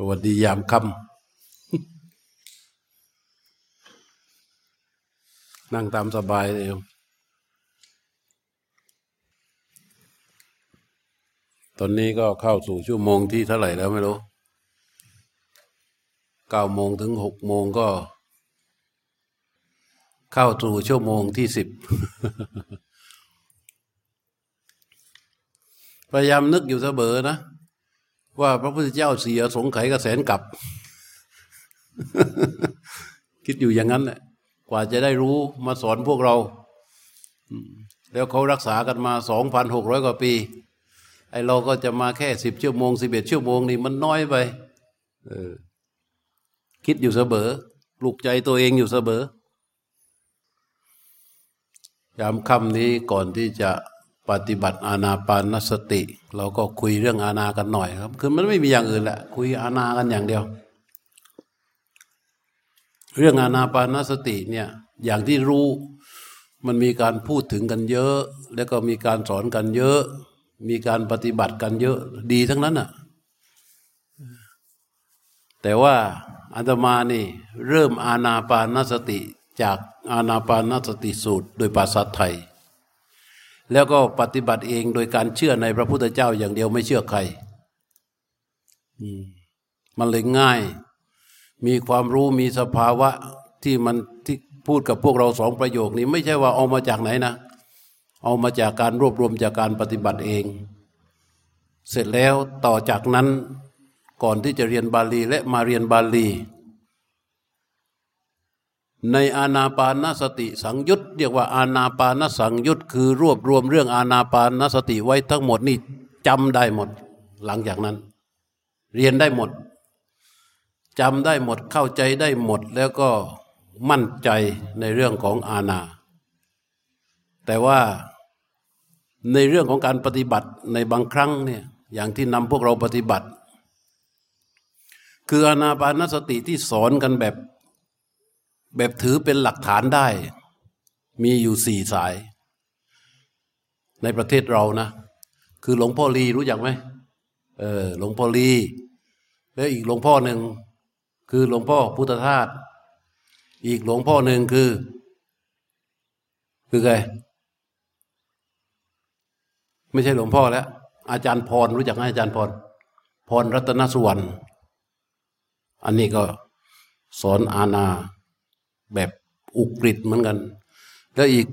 สวัสดียามค่ำนั่งตามสบายเลยตอนนี้ก็เข้าสู่ชั่วโมงที่เท่าไหร่แล้วไม่รู้เก้าโมงถึงหกโมงก็ เข้าสู่ชั่วโมงที่สิบพยายามนึกอยู่เสมอนะ ว่าพระพุทธเจ้าเสียสงไขกระแสนกลับ คิดอยู่อย่างนั้นแหละกว่าจะได้รู้มาสอนพวกเรา แล้วเขารักษากันมาสองพันหกร้อยกว่าปี ไอเราก็จะมาแค่สิบชั่วโมงสิบเอ็ดชั่วโมงนี่มันน้อยไปออคิดอยู่เสมอปลุกใจตัวเองอยู่เสมอยามค่ำนี้ก่อนที่จะ ปฏิบัติอาณาปานสติ เราก็คุยเรื่องอาณากันหน่อยครับ คือมันไม่มีอย่างอื่นแหละคุยอาณากันอย่างเดียว เรื่องอาณาปานสติเนี่ยอย่างที่รู้มันมีการพูดถึงกันเยอะ แล้วก็มีการสอนกันเยอะ มีการปฏิบัติกันเยอะดีทั้งนั้นอะแต่ว่าอาตมานี่เริ่มอาณาปานสติจากอาณาปานสติสูตรโดยภาษาไทย แล้วก็ปฏิบัติเองโดยการเชื่อในพระพุทธเจ้าอย่างเดียวไม่เชื่อใครมันเลยง่าย มีความรู้มีสภาวะที่มันที่พูดกับพวกเราสองประโยคนี้ ไม่ใช่ว่าเอามาจากไหนนะ เอามาจากการรวบรวมจากการปฏิบัติเอง เสร็จแล้วต่อจากนั้นก่อนที่จะเรียนบาลีและมาเรียนบาลี ในอาณาปานสติสังยุตเรียกว่าอาณาปานสังยุตคือรวบรวมเรื่องอาณาปานสติไว้ทั้งหมดนี่จำได้หมด หลังจากนั้น เรียนได้หมดจำได้หมดเข้าใจได้หมดแล้วก็มั่นใจในเรื่องของอาณา แต่ว่าในเรื่องของการปฏิบัติในบางครั้งเนี่ยอย่างที่นำพวกเราปฏิบัติ คืออานาปานสติที่สอนกันแบบ แบบถือเป็นหลักฐานได้ มีอยู่สี่สาย ในประเทศเรานะ คือหลวงพ่อลีรู้จักไหมเออหลวงพ่อลีแล้วอีกหลวงพ่อหนึ่งคือหลวงพ่อพุทธทาสอีกหลวงพ่อหนึ่งคือ คือไงไม่ใช่หลวงพ่อแล้ว อาจารย์พรรู้จักไหมอาจารย์พรพรรัตนสุวรรณอันนี้ก็สอนอาณา แบบอุกฤษเหมือนกัน แล้วอีก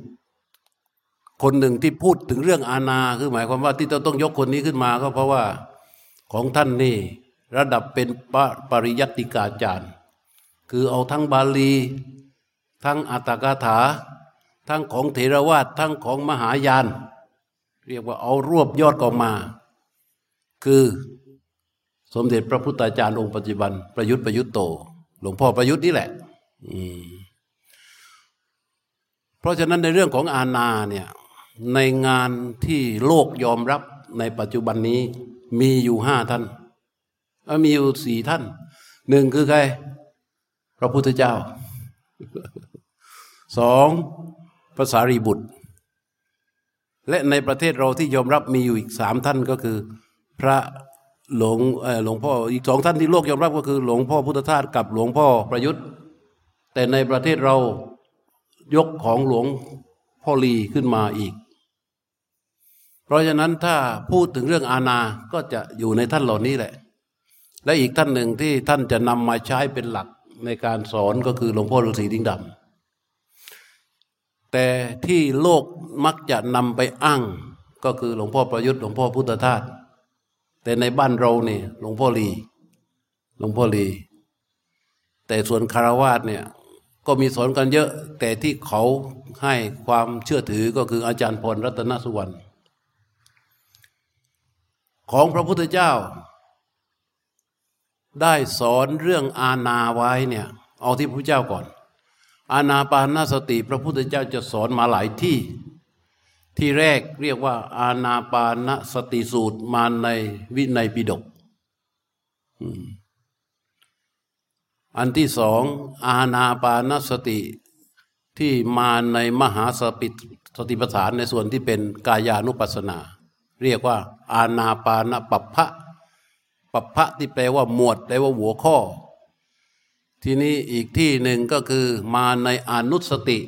คนหนึ่งที่พูดถึงเรื่องอาณาคือหมายความว่าที่เราต้องยกคนนี้ขึ้นมาก็เพราะว่าของท่านนี่ระดับเป็นปปริยัติกาจารย์ คือเอาทั้งบาลี ทั้งอัตถกถา ทั้งของเถรวาททั้งของมหายาน เรียกว่าเอารวบยอดออกมา คือสมเด็จพระพุทธาจารย์องค์ปัจจุบัน ประยุทธ์ประยุทธ์โต หลวงพ่อประยุทธ์นี่แหละ อืม เพราะฉะนั้นในเรื่องของอาณาเนี่ยในงานที่โลกยอมรับในปัจจุบันนี้มีอยู่ห้าท่านมีอยู่สี่ท่านหนึ่งคือใคร พระพุทธเจ้าสองภาษารีบุตร และในประเทศเราที่ยอมรับมีอยู่อีกสามท่านก็คือ พระหลวงหลวงพ่ออีกสองท่านที่โลกยอมรับก็คือ หลวงพ่อพุทธทาสกับหลวงพ่อประยุทธ์ แต่ในประเทศเรา ยกของหลวงพ่อลีขึ้นมาอีก เพราะฉะนั้นถ้าพูดถึงเรื่องอาณาก็จะอยู่ในท่านเหล่านี้แหละ และอีกท่านหนึ่งที่ท่านจะนำมาใช้เป็นหลักในการสอนก็คือหลวงพ่อฤาษีดิ้งดำแต่ที่โลกมักจะนำไปอ้างก็คือหลวงพ่อประยุทธ์หลวงพ่อพุทธทาสแต่ในบ้านเราเนี่ยหลวงพ่อลีหลวงพ่อลี แต่ส่วนคารวาสเนี่ย ก็มีสอนกันเยอะ แต่ที่เขาให้ความเชื่อถือก็คืออาจารย์พรรัตนสุวรรณของพระพุทธเจ้า ได้สอนเรื่องอาณาไว้เนี่ยเอาที่พระเจ้าก่อน อาณาปานาสติพระพุทธเจ้าจะสอนมาหลายที่ ที่แรกเรียกว่าอาณาปานสติสูตรมาในวินัยปิฎก อันที่สองอาณาปานสติที่มาในมหาสปิสติปัฏฐานในส่วนที่เป็นกายานุปัสสนา เรียกว่าอาณาปานปัปพะปัปพะที่แปลว่าหมวดแปลว่าหัวข้อ ทีนี้อีกที่หนึ่งก็คือมาในอนุสติ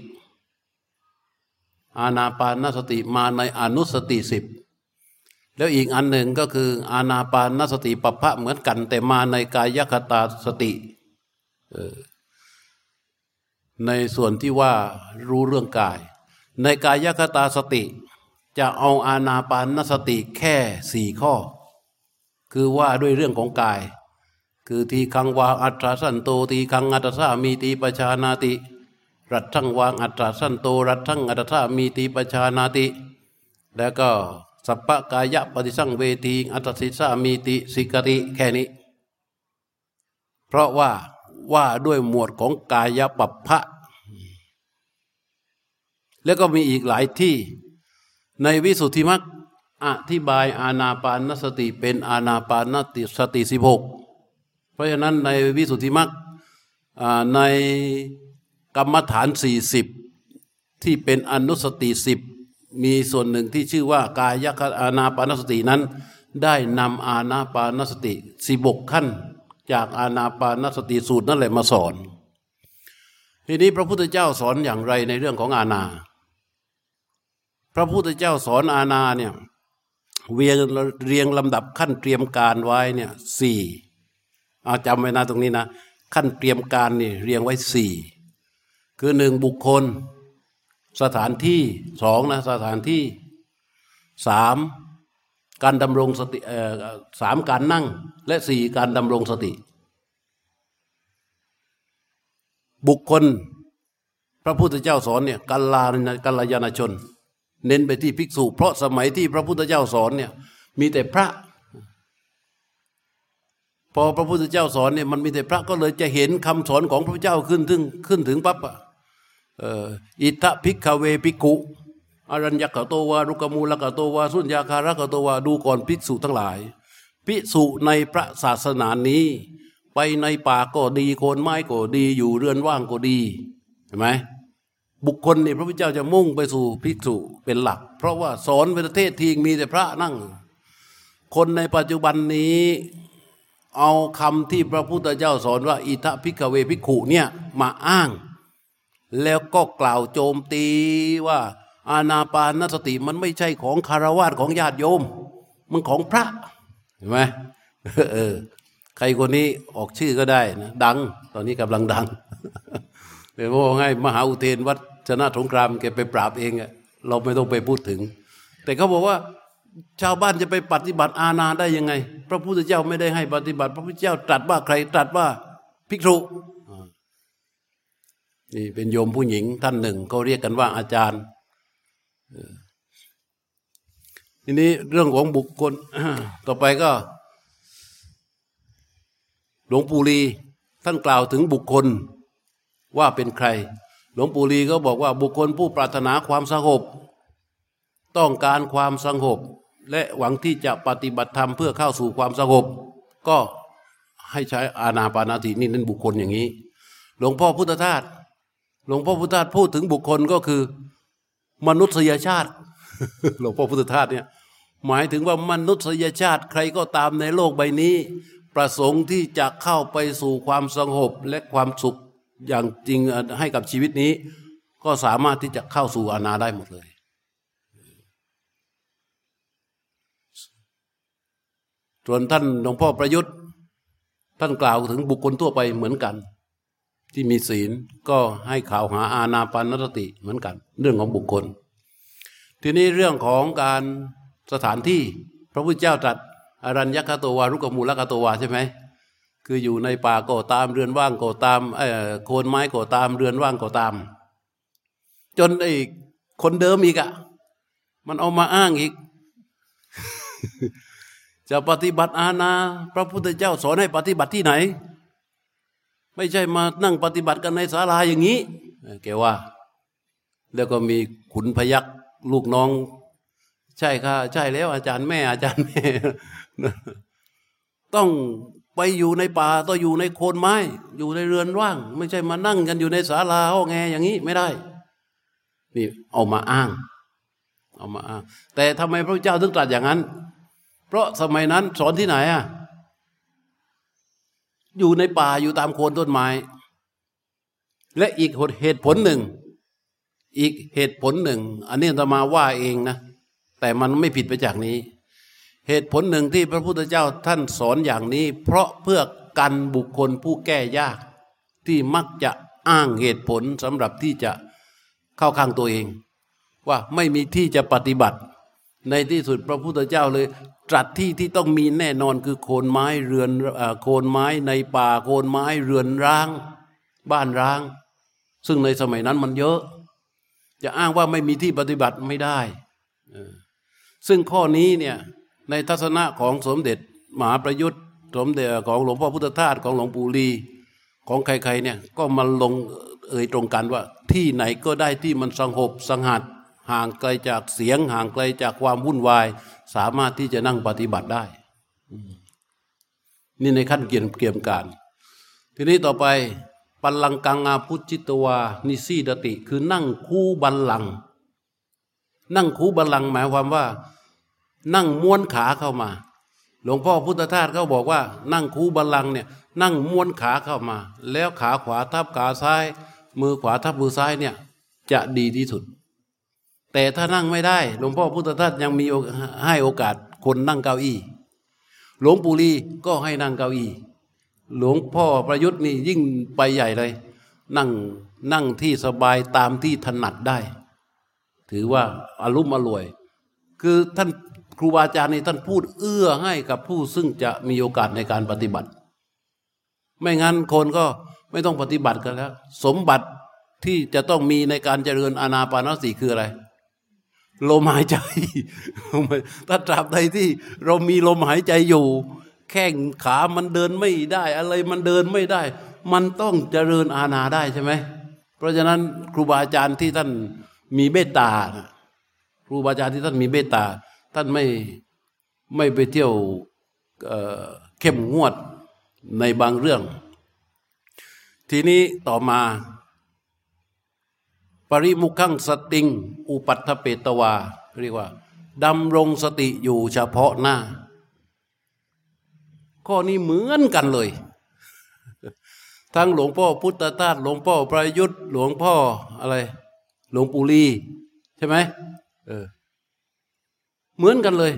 อานาปานสติมาในอนุสติสิบแล้วอีกอันหนึ่งก็คืออานาปานสติปัปพะเหมือนกัน แต่มาในกายคตาสติ ในส่วนที่ว่ารู้เรื่องกาย ในกายคตาสติ จะเอาอานาปานสติแค่สี่ข้อ คือว่าด้วยเรื่องของกาย คือทีฆังวา อัสสะสันโตทีฆังอัสสะสามีติ ปชานาติ รัสสังวา อัสสะสันโต รัสสังอัสสะสามีติ ปชานาติ แล้วก็สัพพกายะปฏิสังเวทีอัสสิสสามีติสิกขติแค่นี้ เพราะว่า ว่าด้วยหมวดของกายปัปพะ แล้วก็มีอีกหลายที่ ในวิสุทธิมรรคอธิบายอาณาปานสติเป็นอาณาปานสติสิบหกเพราะฉะนั้นในวิสุทธิมรรคในกรรมฐานสี่สิบที่เป็นอนุสติสิบมีส่วนหนึ่งที่ชื่อว่ากายคอาณาปานสตินั้น ได้นำอาณาปานสติสิบกขั้น จากอาณาปานสติสูตรนั่นแหละมาสอน ทีนี้พระพุทธเจ้าสอนอย่างไรในเรื่องของอาณา พระพุทธเจ้าสอนอาณาเนี่ยเรียงเรียงลำดับขั้นเตรียมการไว้เนี่ยสี่เอาจำไว้นะตรงนี้นะ ขั้นเตรียมการนี่เรียงไว้สี่คือหนึ่งบุคคล สถานที่สองนะสถานที่สาม การดำรงสติสามการนั่ง และสี่การดำรงสติ บุคคล พระพุทธเจ้าสอนเนี่ยกัลลากัลยาณชน เน้นไปที่ภิกษุ เพราะสมัยที่พระพุทธเจ้าสอนเนี่ยมีแต่พระ พอพระพุทธเจ้าสอนเนี่ยมันมีแต่พระก็เลยจะเห็นคำสอนของพระเจ้าขึ้นถึงขึ้นถึงปั๊บอะอิทะพิกเวพิกุ อรัญญกโตวารุกมูลกโตวาสุญญาคารกโตวาดูก่อนภิกษุทั้งหลาย ภิกษุในพระศาสนานี้ ไปในป่าก็ดีโคนไม้ก็ดีอยู่เรือนว่างก็ดีเห็นไหมบุคคลนี่พระพุทธเจ้าจะมุ่งไปสู่ภิกษุเป็นหลัก เพราะว่าสอนประเทศทีมีแต่พระนั่ง คนในปัจจุบันนี้ เอาคำที่พระพุทธเจ้าสอนว่าอิทะพิกเวภิกขุเนี่ยมาอ้าง แล้วก็กล่าวโจมตีว่า อาณาปานสติมันไม่ใช่ของคารวาสของญาติโยม มันของพระเห็นไหมเออ ใครคนนี้ออกชื่อก็ได้นะดัง ตอนนี้กำลังดังเดี๋ยวบอกให้มหาอุเทนวัดชนะสงครามแกไปปราบเองอะเราไม่ต้องไปพูดถึง แต่เขาบอกว่า ชาวบ้านจะไปปฏิบัติอาณาได้ยังไง พระพุทธเจ้าไม่ได้ให้ปฏิบัติ พระพุทธเจ้าตรัสว่าใครตรัสว่าภิกษุนี่เป็นโยมผู้หญิงท่านหนึ่งเขาเรียกกันว่าอาจารย์ ทีนี้เรื่องของบุคคลต่อไปก็ หลวงปู่ลีท่านกล่าวถึงบุคคลว่าเป็นใคร หลวงปู่ลีก็บอกว่าบุคคลผู้ปรารถนาความสงบ ต้องการความสงบ และหวังที่จะปฏิบัติธรรมเพื่อเข้าสู่ความสงบ ก็ให้ใช้อาณาปานาตินี่นั่นบุคคลอย่างนี้ หลวงพ่อพุทธทาสหลวงพ่อพุทธทาสพูดถึงบุคคลก็คือ มนุษยชาติหลวงพ่อพุทธทาสเนี่ยหมายถึงว่ามนุษยชาติใครก็ตามในโลกใบนี้ ประสงค์ที่จะเข้าไปสู่ความสงบและความสุขอย่างจริงให้กับชีวิตนี้ ก็สามารถที่จะเข้าสู่อาณาได้หมดเลย ส่วนท่านหลวงพ่อประยุทธ์ ท่านกล่าวถึงบุคคลทั่วไปเหมือนกัน ที่มีศีลก็ให้ข่าวหาอาณาปานสติเหมือนกัน เรื่องของบุคคล ทีนี้เรื่องของการสถานที่พระพุทธเจ้าตรัสอรัญญคตวารุกมูลกตวาใช่ไหมคืออยู่ในป่าก็ตามเรือนว่างก็ตามเออโคนไม้ก็ตามเรือนว่างก็ตาม จนไอ้คนเดิมอีกอะมันเอามาอ้างอีก จะปฏิบัติอาณาพระพุทธเจ้าสอนให้ปฏิบัติที่ไหน ไม่ใช่มานั่งปฏิบัติกันในศาลาอย่างนี้แกว่า แล้วก็มีขุนพยักลูกน้อง ใช่ค่ะ ใช่แล้วอาจารย์แม่อาจารย์แม่ต้องไปอยู่ในป่าต้องอยู่ในโคนไม้ อยู่ในเรือนว่าง ไม่ใช่มานั่งกันอยู่ในศาลาห้องแงอย่างนี้ไม่ได้นี่เอามาอ้าง เอามาอ้าง แต่ทำไมพระเจ้าถึงตรัสอย่างนั้น เพราะสมัยนั้นสอนที่ไหนอะ อยู่ในป่าอยู่ตามโคนต้นไม้ และอีกเหตุผลหนึ่ง อีกเหตุผลหนึ่ง อันนี้จะมาว่าเองนะ แต่มันไม่ผิดไปจากนี้ เหตุผลหนึ่งที่พระพุทธเจ้าท่านสอนอย่างนี้ เพราะเพื่อกันบุคคลผู้แก้ยาก ที่มักจะอ้างเหตุผลสำหรับที่จะเข้าข้างตัวเอง ว่าไม่มีที่จะปฏิบัติ ในที่สุดพระพุทธเจ้าเลยตรัสที่ที่ต้องมีแน่นอนคือโคนไม้เรือนโคนไม้ในป่าโคนไม้เรือนร้าง บ้านร้าง ซึ่งในสมัยนั้นมันเยอะ จะอ้างว่าไม่มีที่ปฏิบัติไม่ได้ ซึ่งข้อนี้เนี่ยในทัศนะของสมเด็จมหาประยุทธ์สมเด็จของหลวงพ่อพุทธทาสของหลวงปู่ลีของใครๆเนี่ยก็มาลงเอ่ยตรงกันว่าที่ไหนก็ได้ที่มันสงบสงัด ห่างไกลจากเสียง ห่างไกลจากความวุ่นวาย สามารถที่จะนั่งปฏิบัติได้ นี่ในขั้นเกี่ยมเกี่ยมการ ทีนี้ต่อไปปัลลังกังอาพุจิตวา นิสีดติ คือนั่งคู่บัลลัง นั่งคู่บัลลังหมายความว่า นั่งม้วนขาเข้ามา หลวงพ่อพุทธทาสเขาบอกว่า นั่งคู่บัลลังเนี่ย นั่งม้วนขาเข้ามา แล้วขาขวาทับขาซ้าย มือขวาทับมือซ้ายเนี่ย จะดีที่สุด แต่ถ้านั่งไม่ได้ หลวงพ่อพุทธทาสยังมีให้โอกาสคนนั่งเก้าอี้ หลวงปู่ลีก็ให้นั่งเก้าอี้ หลวงพ่อประยุทธ์นี่ยิ่งไปใหญ่เลย นั่งนั่งที่สบายตามที่ถนัดได้ ถือว่าอารุมอรวย คือท่านครูบาอาจารย์นี่ท่านพูดเอื้อให้กับผู้ซึ่งจะมีโอกาสในการปฏิบัติ ไม่งั้นคนก็ไม่ต้องปฏิบัติกันแล้ว สมบัติที่จะต้องมีในการเจริญอานาปานสติคืออะไร ลมหายใจ ถ้าตราบใดที่เรามีลมหายใจอยู่ แข้งขามันเดินไม่ได้ อะไรมันเดินไม่ได้ มันต้องเจริญอาณาได้ใช่ไหม เพราะฉะนั้นครูบาอาจารย์ที่ท่านมีเมตตาครูบาอาจารย์ที่ท่านมีเมตตา ท่านไม่ไม่ไปเที่ยวเข้มงวดในบางเรื่อง ทีนี้ต่อมา ปริมุขังสติง อุปัฏฐเปตวา เรียกว่าดำรงสติอยู่เฉพาะหน้า ข้อนี้เหมือนกันเลย ทั้งหลวงพ่อพุทธทาสหลวงพ่อประยุทธ์ หลวงพ่ออะไร หลวงปู่ลีใช่ไหมเออเหมือนกันเลย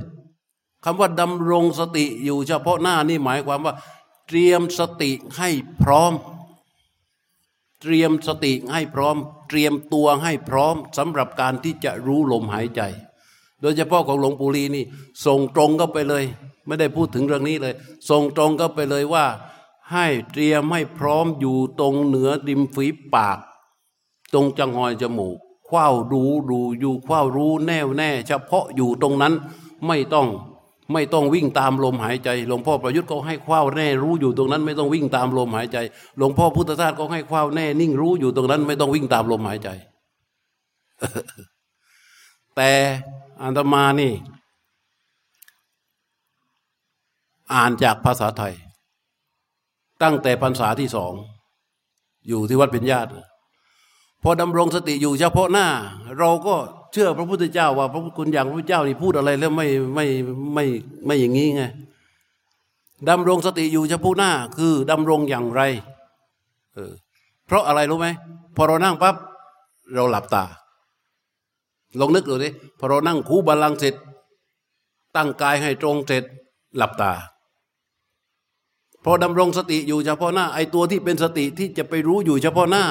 คำว่าดำรงสติอยู่เฉพาะหน้านี่หมายความว่า เตรียมสติให้พร้อม เตรียมสติให้พร้อม เตรียมตัวให้พร้อมสำหรับการที่จะรู้ลมหายใจ โดยเฉพาะของหลวงปู่ลีนี่ ส่งตรงก็ไปเลย ไม่ได้พูดถึงเรื่องนี้เลย ส่งตรงก็ไปเลยว่า ให้เตรียมให้พร้อมอยู่ตรงเหนือริมฝีปาก ตรงจังหอยจมูกคว้าดูดูอยู่คว้ารู้แน่วแน่ เฉพาะอยู่ตรงนั้นไม่ต้อง ไม่ต้องวิ่งตามลมหายใจ หลวงพ่อประยุทธ์เขาให้คว้าแน่รู้อยู่ตรงนั้น ไม่ต้องวิ่งตามลมหายใจ หลวงพ่อพุทธทาสก็ให้คว้าแน่นิ่งรู้อยู่ตรงนั้น ไม่ต้องวิ่งตามลมหายใจ แต่อันตมานี่ อ่านจากภาษาไทย ตั้งแต่พรรษาที่สอง อยู่ที่วัดเป็นญาติพอดำรงสติอยู่เฉพาะหน้า เราก็ เชื่อพระพุทธเจ้าว่าพระคุณอย่างพระพุทธเจ้านี่พูดอะไรแล้วไม่ไม่ไม่ไม่อย่างนี้ไงดำรงสติอยู่เฉพาะหน้า คือดำรงอย่างไรเออเพราะอะไรรู้ไหมพอเรานั่งปั๊บเราหลับตา ลองนึกดูดิพอเรานั่งคูบาลังเสร็จ ตั้งกายให้ตรงเสร็จหลับตาพอดำรงสติอยู่เฉพาะหน้า ไอตัวที่เป็นสติที่จะไปรู้อยู่เฉพาะหน้า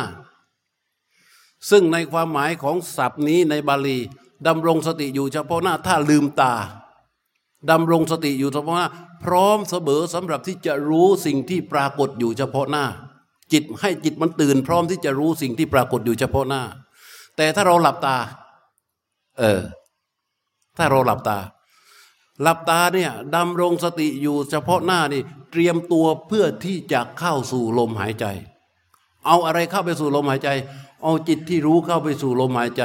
ซึ่งในความหมายของศัพท์นี้ในบาลีดำรงสติอยู่เฉพาะหน้าถ้าลืมตาดำรงสติอยู่เฉพาะหน้า พร้อมเสมอสำหรับที่จะรู้สิ่งที่ปรากฏอยู่เฉพาะหน้า จิตให้จิตมันตื่น พร้อมที่จะรู้สิ่งที่ปรากฏอยู่เฉพาะหน้า แต่ถ้าเราหลับตา เออ ถ้าเราหลับตา หลับตาเนี่ยดำรงสติอยู่เฉพาะหน้านี่ เตรียมตัวเพื่อที่จะเข้าสู่ลมหายใจ เอาอะไรเข้าไปสู่ลมหายใจ เอาจิตที่รู้เข้าไปสู่ลมหายใจ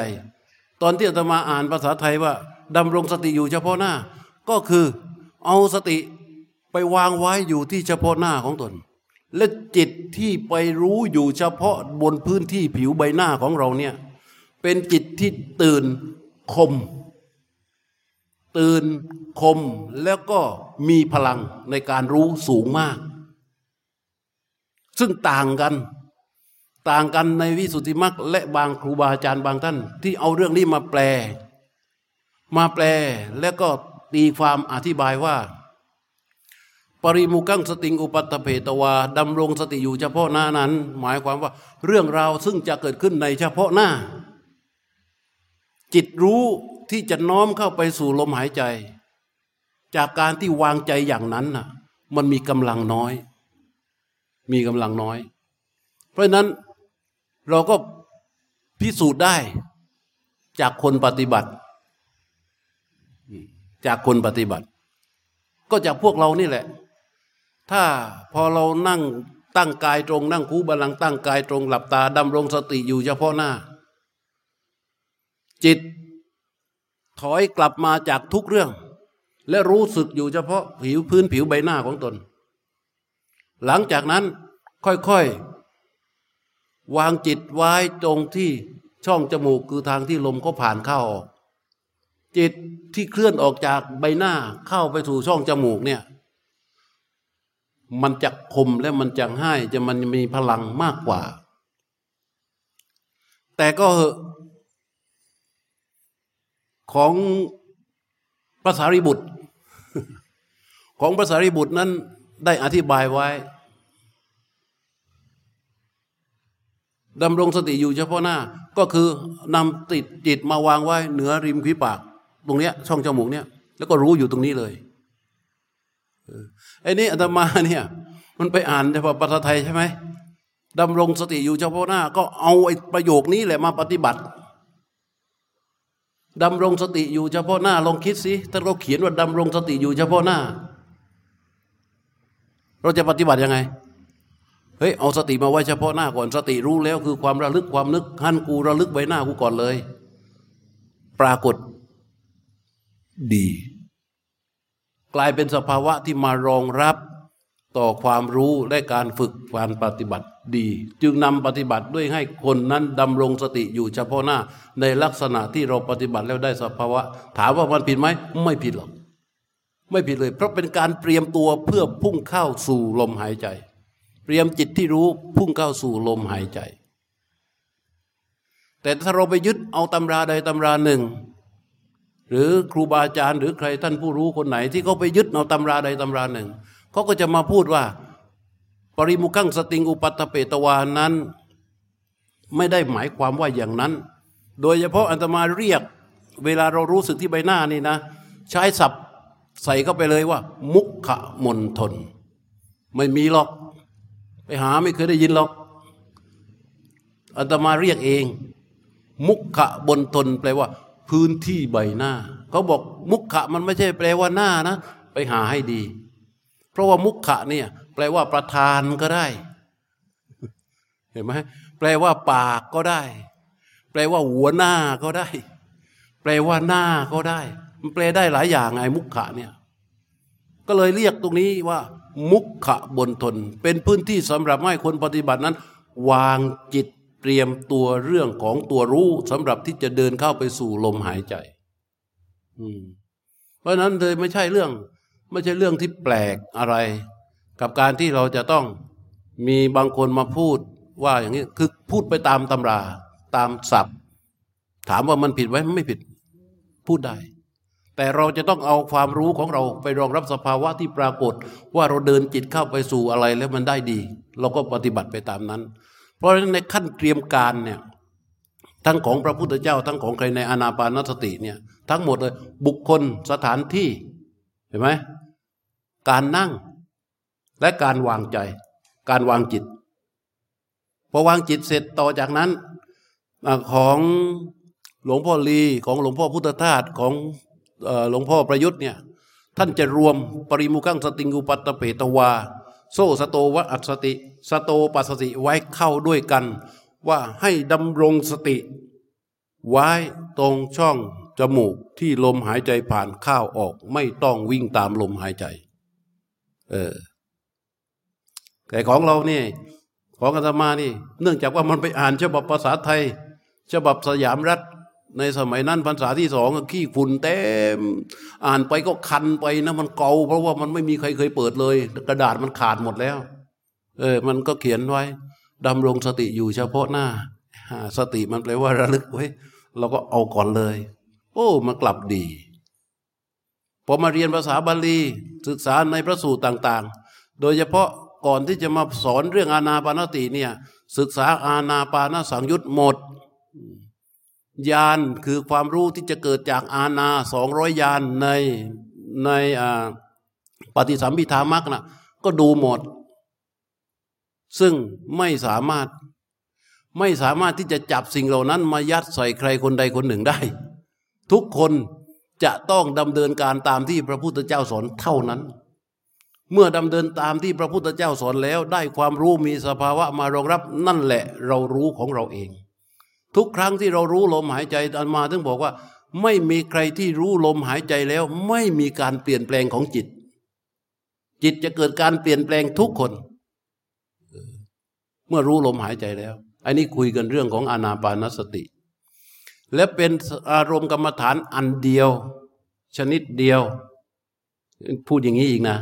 ตอนที่อาตมาอ่านภาษาไทยว่าดำรงสติอยู่เฉพาะหน้า ก็คือเอาสติไปวางไว้อยู่ที่เฉพาะหน้าของตน และจิตที่ไปรู้อยู่เฉพาะบนพื้นที่ผิวใบหน้าของเราเนี่ยเป็นจิตที่ตื่นคม ตื่นคมแล้วก็มีพลังในการรู้สูงมาก ซึ่งต่างกัน ต่างกันในวิสุทธิมรรคและบางครูบาอาจารย์บางท่าน ที่เอาเรื่องนี้มาแปล มาแปลแล้วก็ตีความอธิบายว่า ปริมุกังสติงอุปัตเพตวาดำรงสติอยู่เฉพาะหน้านั้น หมายความว่าเรื่องราวซึ่งจะเกิดขึ้นในเฉพาะหน้า จิตรู้ที่จะน้อมเข้าไปสู่ลมหายใจ จากการที่วางใจอย่างนั้นน่ะ มันมีกำลังน้อย มีกำลังน้อย เพราะนั้น เราก็พิสูจน์ได้จากคนปฏิบัติ จากคนปฏิบัติ ก็จากพวกเรานี่แหละ ถ้าพอเรานั่งตั้งกายตรง นั่งคูบาลังตั้งกายตรงหลับตาดำรงสติอยู่เฉพาะหน้า จิตถอยกลับมาจากทุกเรื่อง และรู้สึกอยู่เฉพาะผิวพื้นผิวใบหน้าของตน หลังจากนั้นค่อยๆ วางจิตไว้ตรงที่ช่องจมูกคือทางที่ลมเขาผ่านเข้าออกจิตที่เคลื่อนออกจากใบหน้าเข้าไปสู่ช่องจมูกเนี่ย มันจะคมและมันจะให้จะมันมีพลังมากกว่า แต่ก็เอของพระสารีบุตร ของพระสารีบุตรนั้นได้อธิบายไว้ ดำรงสติอยู่เฉพาะหน้า ก็คือนำติดจิตมาวางไว้เหนือริมขีปาก ตรงเนี้ย ช่องจมูกเนี้ยแล้วก็รู้อยู่ตรงนี้เลยไอ้นี่อาตมาเนี่ย มันไปอ่านเฉพาะภาษาไทยใช่ไหมดำรงสติอยู่เฉพาะหน้า ก็เอาไอ้ประโยคนี้แหละมาปฏิบัติดำรงสติอยู่เฉพาะหน้าลองคิดสิถ้าเราเขียนว่าดำรงสติอยู่เฉพาะหน้า เราจะปฏิบัติยังไง ฮ้ยเอาสติมาไว้เฉพาะหน้าก่อนสติรู้แล้วคือความระลึกความนึกหันกูระลึกไว้หน้ากูก่อนเลย ปรากฏดี กลายเป็นสภาวะที่มารองรับต่อความรู้และการฝึกการปฏิบัติดี จึงนำปฏิบัติด้วยให้คนนั้นดำรงสติอยู่เฉพาะหน้า ในลักษณะที่เราปฏิบัติแล้วได้สภาวะ ถามว่ามันผิดไหมไม่ผิดหรอก ไม่ผิดเลย เพราะเป็นการเตรียมตัวเพื่อพุ่งเข้าสู่ลมหายใจ เตรียมจิตที่รู้พุ่งเข้าสู่ลมหายใจ แต่ถ้าเราไปยึดเอาตำราใดตำราหนึ่ง หรือครูบาอาจารย์ หรือใครท่านผู้รู้คนไหน ที่เขาไปยึดเอาตำราใดตำราหนึ่งเขาก็จะมาพูดว่า ปริมุขังสติงอุปัตเปตวานั้น ไม่ได้หมายความว่าอย่างนั้น โดยเฉพาะอันตมาเรียก เวลาเรารู้สึกที่ใบหน้านี่นะ ใช้ศัพท์ใส่เข้าไปเลยว่า มุขมนทน ไม่มีหรอก ไปหาไม่เคยได้ยินหรอกอัตมาเรียกเอง มุขะบนทนแปลว่า พื้นที่ใบหน้าเขาบอกมุขะมันไม่ใช่แปลว่าหน้านะ ไปหาให้ดี เพราะว่ามุขะเนี่ยแปลว่าประธานก็ได้ เห็นไหมแปลว่าปากก็ได้ แปลว่าหัวหน้าก็ได้ แปลว่าหน้าก็ได้ มันแปลได้หลายอย่างไงมุขะเนี่ย ก็เลยเรียกตรงนี้ว่า มุขะบนทน เป็นพื้นที่สำหรับให้คนปฏิบัตินั้น วางจิตเตรียมตัวเรื่องของตัวรู้สำหรับที่จะเดินเข้าไปสู่ลมหายใจเพราะนั้นเลยไม่ใช่เรื่อง ไม่ใช่เรื่องที่แปลกอะไร กับการที่เราจะต้องมีบางคนมาพูดว่าอย่างนี้คือพูดไปตามตำรา ตามศัพท์ ถามว่ามันผิดไว้ไม่ผิด พูดได้ แต่เราจะต้องเอาความรู้ของเราไปรองรับสภาวะที่ปรากฏ ว่าเราเดินจิตเข้าไปสู่อะไรแล้วมันได้ดี เราก็ปฏิบัติไปตามนั้น เพราะฉะนั้นในขั้นเตรียมการเนี่ยทั้งของพระพุทธเจ้า ทั้งของใครในอนาปานสติเนี่ยทั้งหมดเลยบุคคลสถานที่เห็นไหมการนั่งและการวางใจ การวางจิตพอวางจิตเสร็จต่อจากนั้นของหลวงพ่อลีของหลวงพ่อพุทธทาสของ หลวงพ่อประยุทธ์เนี่ยท่านจะรวมปริมุขังสติงูปัตตเปตวา โซสโตวะอัสติ สโตปัสติไว้เข้าด้วยกัน ว่าให้ดำรงสติ ไว้ตรงช่องจมูกที่ลมหายใจผ่านเข้าออก ไม่ต้องวิ่งตามลมหายใจ เออ แต่ของเรานี่ของอาตมานี่ เนื่องจากว่ามันไปอ่านฉบับภาษาไทย ฉบับสยามรัฐ ในสมัยนั้นภาษาที่สองขี้ฝุ่นเต็มอ่านไปก็คันไปนะมันเกา เพราะว่ามันไม่มีใครเคยเปิดเลย กระดาษมันขาดหมดแล้ว เออ มันก็เขียนไว้ดำรงสติอยู่เฉพาะหน้า สติมันแปลว่าระลึกไว้เราก็เอาก่อนเลย โอ้มากลับดีพอมาเรียนภาษาบาลี ศึกษาในพระสูตรต่าง ๆ โดยเฉพาะก่อนที่จะมาสอนเรื่องอานาปานติเนี่ย ศึกษาอาณาปานสังยุตหมด ญาณคือความรู้ที่จะเกิดจากอาณาสองร้อยญาณในในปฏิสัมพิธามักนะก็ดูหมด ซึ่งไม่สามารถไม่สามารถที่จะจับสิ่งเหล่านั้น มายัดใส่ใครคนใดคนหนึ่งได้ ทุกคนจะต้องดำเนินการตามที่พระพุทธเจ้าสอนเท่านั้น เมื่อดำเนินตามที่พระพุทธเจ้าสอนแล้ว ได้ความรู้มีสภาวะมารองรับนั่นแหละเรารู้ของเราเอง ทุกครั้งที่เรารู้ลมหายใจอันมาถึงบอกว่า ไม่มีใครที่รู้ลมหายใจแล้ว ไม่มีการเปลี่ยนแปลงของจิต จิตจะเกิดการเปลี่ยนแปลงทุกคน เมื่อรู้ลมหายใจแล้วอันนี้คุยกันเรื่องของอนาปานสติ และเป็นอารมณ์กรรมฐานอันเดียว ชนิดเดียว พูดอย่างนี้อีกนะ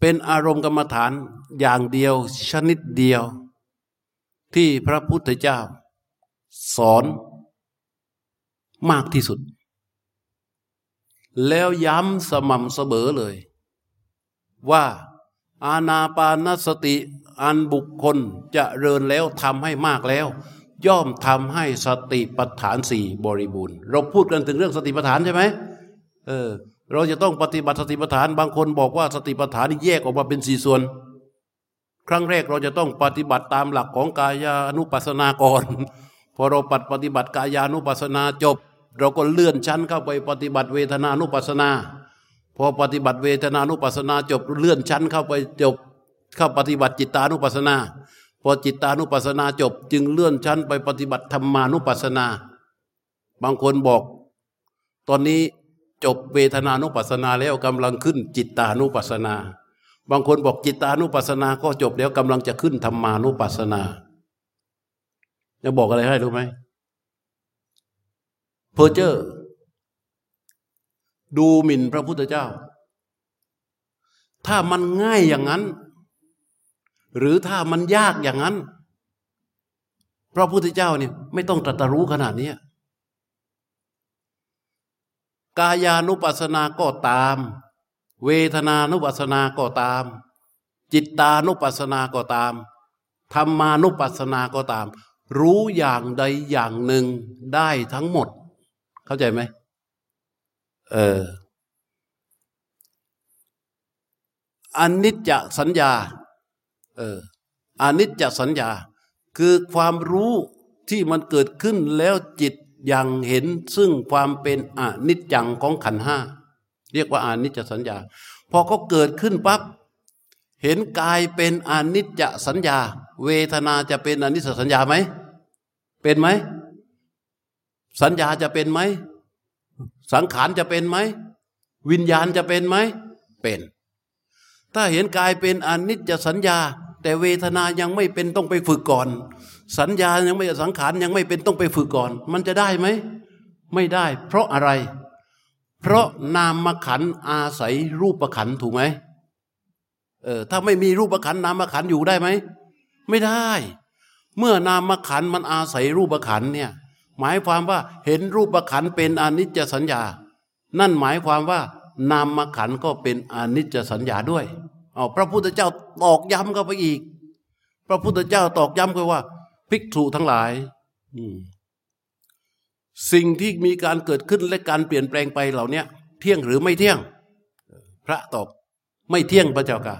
เป็นอารมณ์กรรมฐานอย่างเดียวชนิดเดียว ที่พระพุทธเจ้า สอนมากที่สุด แล้วย้ำสม่ำเสมอเลย ว่าอาณาปานสติอันบุคคลจะเริญแล้วทำให้มากแล้ว ย่อมทำให้สติปัฏฐานสี่บริบูรณ์เราพูดกันถึงเรื่องสติปัฏฐานใช่ไหมเออเราจะต้องปฏิบัติสติปัฏฐานบางคนบอกว่าสติปัฏฐานนี่แยกออกมาเป็นสี่ส่วน ครั้งแรกเราจะต้องปฏิบัติตามหลักของกายานุปัสสนาก่อน พอเราปฏิบัติกายานุปัสนาจบ เราก็เลื่อนชั้นเข้าไปปฏิบัติเวทนานุปัสนา พอปฏิบัติเวทนานุปัสนาจบ เลื่อนชั้นเข้าไปจบ เข้าปฏิบัติจิตานุปัสนา พอจิตานุปัสนาจบ จึงเลื่อนชั้นไปปฏิบัติธรรมานุปัสนา บางคนบอก ตอนนี้จบเวทนานุปัสนาแล้วกำลังขึ้นจิตานุปัสนา บางคนบอกจิตานุปัสนาก็จบแล้วกำลังจะขึ้นธรรมานุปัสนา จะบอกอะไรให้รู้ไหมเพอเจอร์ ดูหมิ่นพระพุทธเจ้า ถ้ามันง่ายอย่างนั้น หรือถ้ามันยากอย่างนั้น พระพุทธเจ้าเนี่ยไม่ต้องตรัสรู้ขนาดนี้กายานุปัสสนาก็ตาม เวทนานุปัสสนาก็ตาม จิตตานุปัสสนาก็ตามธรรมานุปัสสนาก็ตาม รู้อย่างใดอย่างหนึ่งได้ทั้งหมด เข้าใจไหมเอออนิจจสัญญา เอออนิจจสัญญา คือความรู้ที่มันเกิดขึ้นแล้วจิตยังเห็นซึ่งความเป็นอนิจจังของขันห้าเรียกว่าอนิจจสัญญา พอเขาเกิดขึ้นปั๊บเห็นกายเป็นอนิจจสัญญา เวทนาจะเป็นอนิจจสัญญาไหม เป็นไหม สัญญาจะเป็นไหม สังขารจะเป็นไหม วิญญาณจะเป็นไหม เป็น ถ้าเห็นกายเป็นอนิจจสัญญา แต่เวทนายังไม่เป็นต้องไปฝึกก่อน สัญญายังไม่สังขารยังไม่เป็นต้องไปฝึกก่อน มันจะได้ไหม ไม่ได้ เพราะอะไร เพราะนามขันอาศัยรูปขันถูกไหมเออถ้าไม่มีรูปขันนามขันอยู่ได้ไหม ไม่ได้ เมื่อนามขันมันอาศัยรูปขันเนี่ยหมายความว่าเห็นรูปขันเป็นอนิจจสัญญา นั่นหมายความว่านามขันก็เป็นอนิจจสัญญาด้วยเอาพระพุทธเจ้าตอกย้ำเข้าไปอีก พระพุทธเจ้าตอกย้ำไปว่า ภิกษุทั้งหลายสิ่งที่มีการเกิดขึ้นและการเปลี่ยนแปลงไปเหล่านี้เที่ยงหรือไม่เที่ยง พระตอบไม่เที่ยงพระเจ้าค่ะ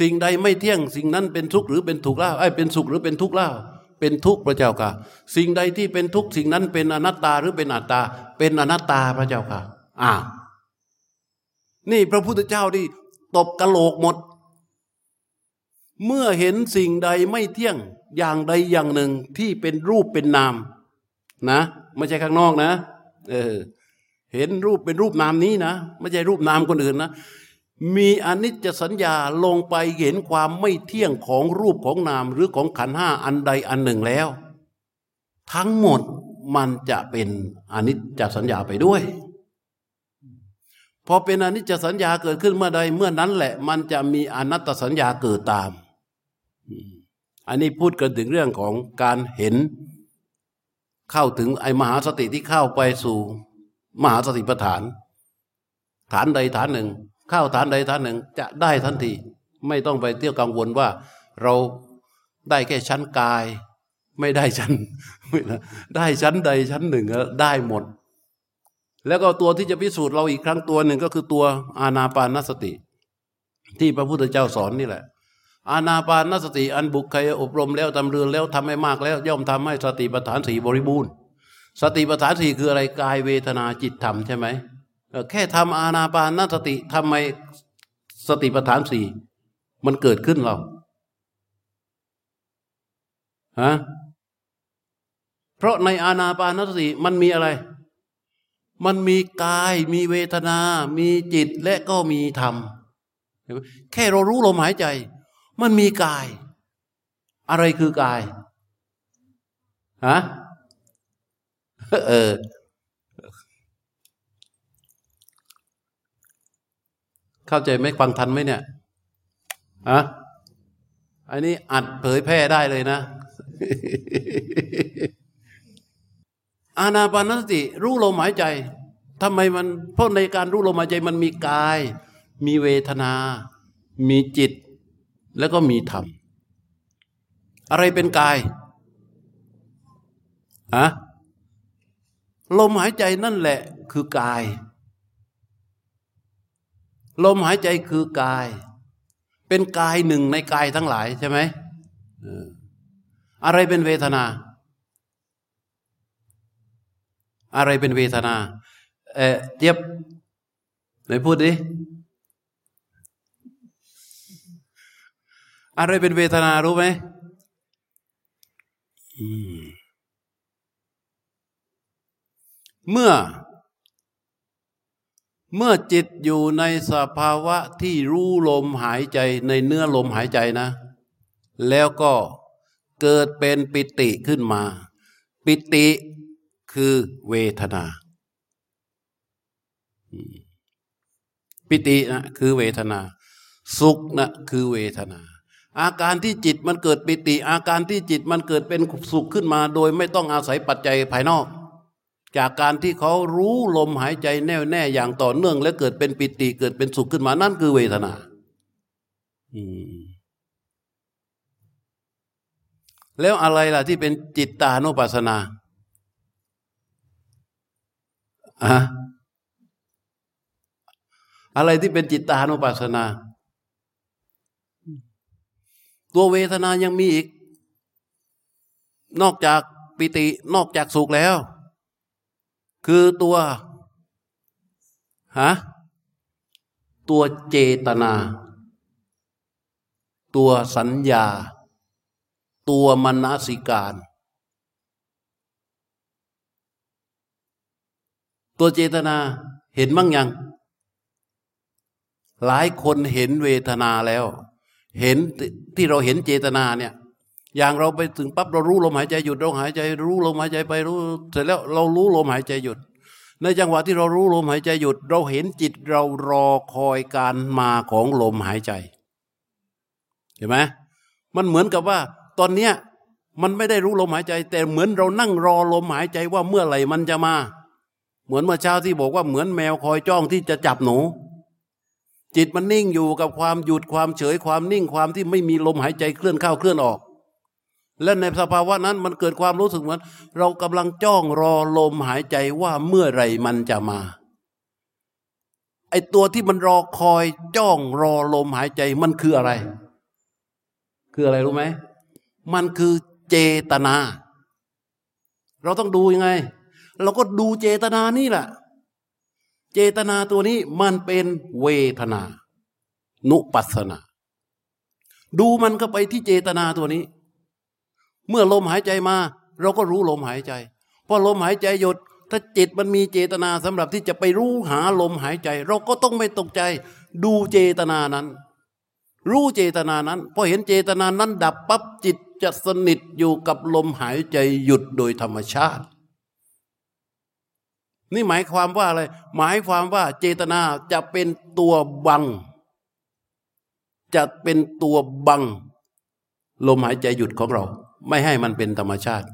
สิ่งใดไม่เที่ยง สิ่งนั้นเป็นทุกข์หรือเป็นทุกข์ล่าไอ้เป็นสุขหรือเป็นทุกข์ล่า เป็นทุกข์พระเจ้าค่ะ สิ่งใดที่เป็นทุกข์สิ่งนั้นเป็นอนัตตาหรือเป็นอัตตา เป็นอนัตตาพระเจ้าค่ะอ้านี่พระพุทธเจ้าที่ตบกระโหลกหมด เมื่อเห็นสิ่งใดไม่เที่ยงอย่างใดอย่างหนึ่งที่เป็นรูปเป็นนาม นะไม่ใช่ข้างนอกนะ เออ เห็นรูปเป็นรูปนามนี้นะไม่ใช่รูปนามคนอื่นนะ มีอนิจจสัญญาลงไปเห็นความไม่เที่ยงของรูปของนามหรือของขันห้าอันใดอันหนึ่งแล้ว ทั้งหมดมันจะเป็นอนิจจสัญญาไปด้วยพอเป็นอนิจจสัญญาเกิดขึ้นเมื่อใดเมื่อนั้นแหละ มันจะมีอนัตตสัญญาเกิดตาม อันนี้พูดกันถึงเรื่องของการเห็น เข้าถึงไอ้มหาสติที่เข้าไปสู่ มหาสติปัฏฐาน ฐานใดฐานหนึ่ง เข้าฐานใดฐานหนึ่งจะได้ทันที ไม่ต้องไปเที่ยวกังวลว่าเราได้แค่ชั้นกาย ไม่ได้ชั้นได้ชั้นใดชั้นหนึ่งได้หมด แล้วก็ตัวที่จะพิสูจน์เราอีกครั้งตัวหนึ่งก็คือตัวอาณาปานสติ ที่พระพุทธเจ้าสอนนี่แหละอาณาปานสติอันบุคคลอบรมแล้วทำเรือนแล้วทำให้มากแล้ว ย่อมทำให้สติปัฏฐานสี่บริบูรณ์ สติปัฏฐานสี่คืออะไรกายเวทนาจิตธรรมใช่ไหม แค่ทำอาณาปานสติทำไมสติปัฏฐานสี่มันเกิดขึ้นเราฮะเพราะในอาณาปานสติมันมีอะไร มันมีกายมีเวทนา มีจิตและก็มีธรรม แค่เรารู้ลมหายใจ มันมีกาย อะไรคือกายฮะเออ เข้าใจไหมฟังทันไหมเนี่ยฮะอันนี้อัดเผยแพร่ได้เลยนะ อานาปานสติรู้ลมหายใจทำไมมัน เพราะในการรู้ลมหายใจมันมีกาย มีเวทนา มีจิต แล้วก็มีธรรม อะไรเป็นกายอะลมหายใจนั่นแหละคือกาย ลมหายใจคือกาย เป็นกายหนึ่งในกายทั้งหลายใช่ไหมอะไรเป็นเวทนา อะไรเป็นเวทนา เอเจี๊ยบไหนพูดดิ อะไรเป็นเวทนารู้ไหมเมื่อ เมื่อจิตอยู่ในสภาวะที่รู้ลมหายใจในเนื้อลมหายใจนะ แล้วก็เกิดเป็นปิติขึ้นมา ปิติคือเวทนา ปิตินะคือเวทนา สุขนะคือเวทนา อาการที่จิตมันเกิดปิติ อาการที่จิตมันเกิดเป็นสุขขึ้นมา โดยไม่ต้องอาศัยปัจจัยภายนอก จากการที่เขารู้ลมหายใจแน่วแน่อย่างต่อเนื่องและเกิดเป็นปิติเกิดเป็นสุขขึ้นมานั่นคือเวทนาแล้วอะไรล่ะที่เป็นจิตตานุปัสสนาอะอะไรที่เป็นจิตตานุปัสสนา ตัวเวทนายังมีอีก นอกจากปิติ นอกจากสุขแล้ว คือตัวฮะตัวเจตนา ตัวสัญญา ตัวมนสิการ ตัวเจตนาเห็นบ้างยัง หลายคนเห็นเวทนาแล้ว เห็นที่เราเห็นเจตนาเนี่ย อย่างเราไปถึงปั๊บเรารู้ลมหายใจหยุดเราหายใจรู้ลมหายใจไปรู้ เสร็จแล้วเรารู้ลมหายใจหยุด ในจังหวะที่เรารู้ลมหายใจหยุด เราเห็นจิตเรารอคอยการมาของลมหายใจ เห็นไหมมันเหมือนกับว่า ตอนเนี้ยมันไม่ได้รู้ลมหายใจ แต่เหมือนเรานั่งรอลมหายใจว่าเมื่อไหร่มันจะมา เหมือนเมื่อเช้าที่บอกว่าเหมือนแมวคอยจ้องที่จะจับหนูจิตมันนิ่งอยู่กับความหยุดความเฉยความนิ่งความที่ไม่มีลมหายใจเคลื่อนเข้าเคลื่อนออก และในสภาวะนั้นมันเกิดความรู้สึกเหมือน เรากำลังจ้องรอลมหายใจว่าเมื่อไรมันจะมาไอตัวที่มันรอคอยจ้องรอลมหายใจมันคืออะไร คืออะไรรู้ไหมมันคือเจตนา เราต้องดูยังไง เราก็ดูเจตนานี่แหละเจตนาตัวนี้มันเป็นเวทนา นุปัสนา ดูมันก็ไปที่เจตนาตัวนี้ เมื่อลมหายใจมา เราก็รู้ลมหายใจพอลมหายใจหยุด ถ้าจิตมันมีเจตนาสำหรับที่จะไปรู้หาลมหายใจ เราก็ต้องไม่ตกใจ ดูเจตนานั้น รู้เจตนานั้นพอเห็นเจตนานั้นดับปั๊บจิตจะสนิทอยู่กับลมหายใจหยุดโดยธรรมชาติ นี่หมายความว่าอะไร หมายความว่าเจตนาจะเป็นตัวบัง จะเป็นตัวบัง ลมหายใจหยุดของเรา ไม่ให้มันเป็นธรรมชาติ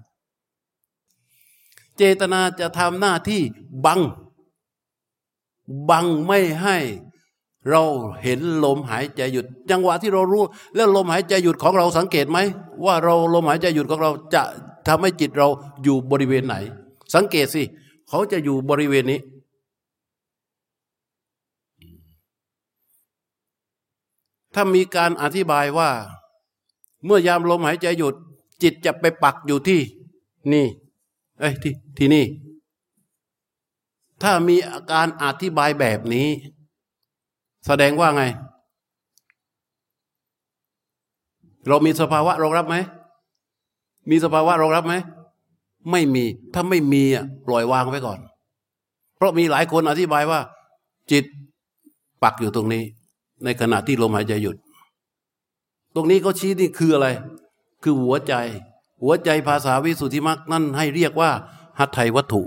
เจตนาจะทำหน้าที่บัง บังไม่ให้เราเห็นลมหายใจหยุด จังหวะที่เรารู้ แล้วลมหายใจหยุดของเราสังเกตไหม ว่าเราลมหายใจหยุดของเราจะทำให้จิตเราอยู่บริเวณไหน สังเกตสิเขาจะอยู่บริเวณนี้ ถ้ามีการอธิบายว่า เมื่อยามลมหายใจหยุด จิตจะไปปักอยู่ที่นี่ เอ้ยที่ที่นี่ ถ้ามีอาการอธิบายแบบนี้ แสดงว่าไง เรามีสภาวะรองรับไหม มีสภาวะรองรับไหม ไม่มี ถ้าไม่มีอะปล่อยวางไว้ก่อน เพราะมีหลายคนอธิบายว่า จิตปักอยู่ตรงนี้ ในขณะที่ลมหายใจหยุด ตรงนี้เขาชี้นี่คืออะไร คือหัวใจ หัวใจภาษาวิสุทธิมรรคนั่นให้เรียกว่าหัตถวัตถุ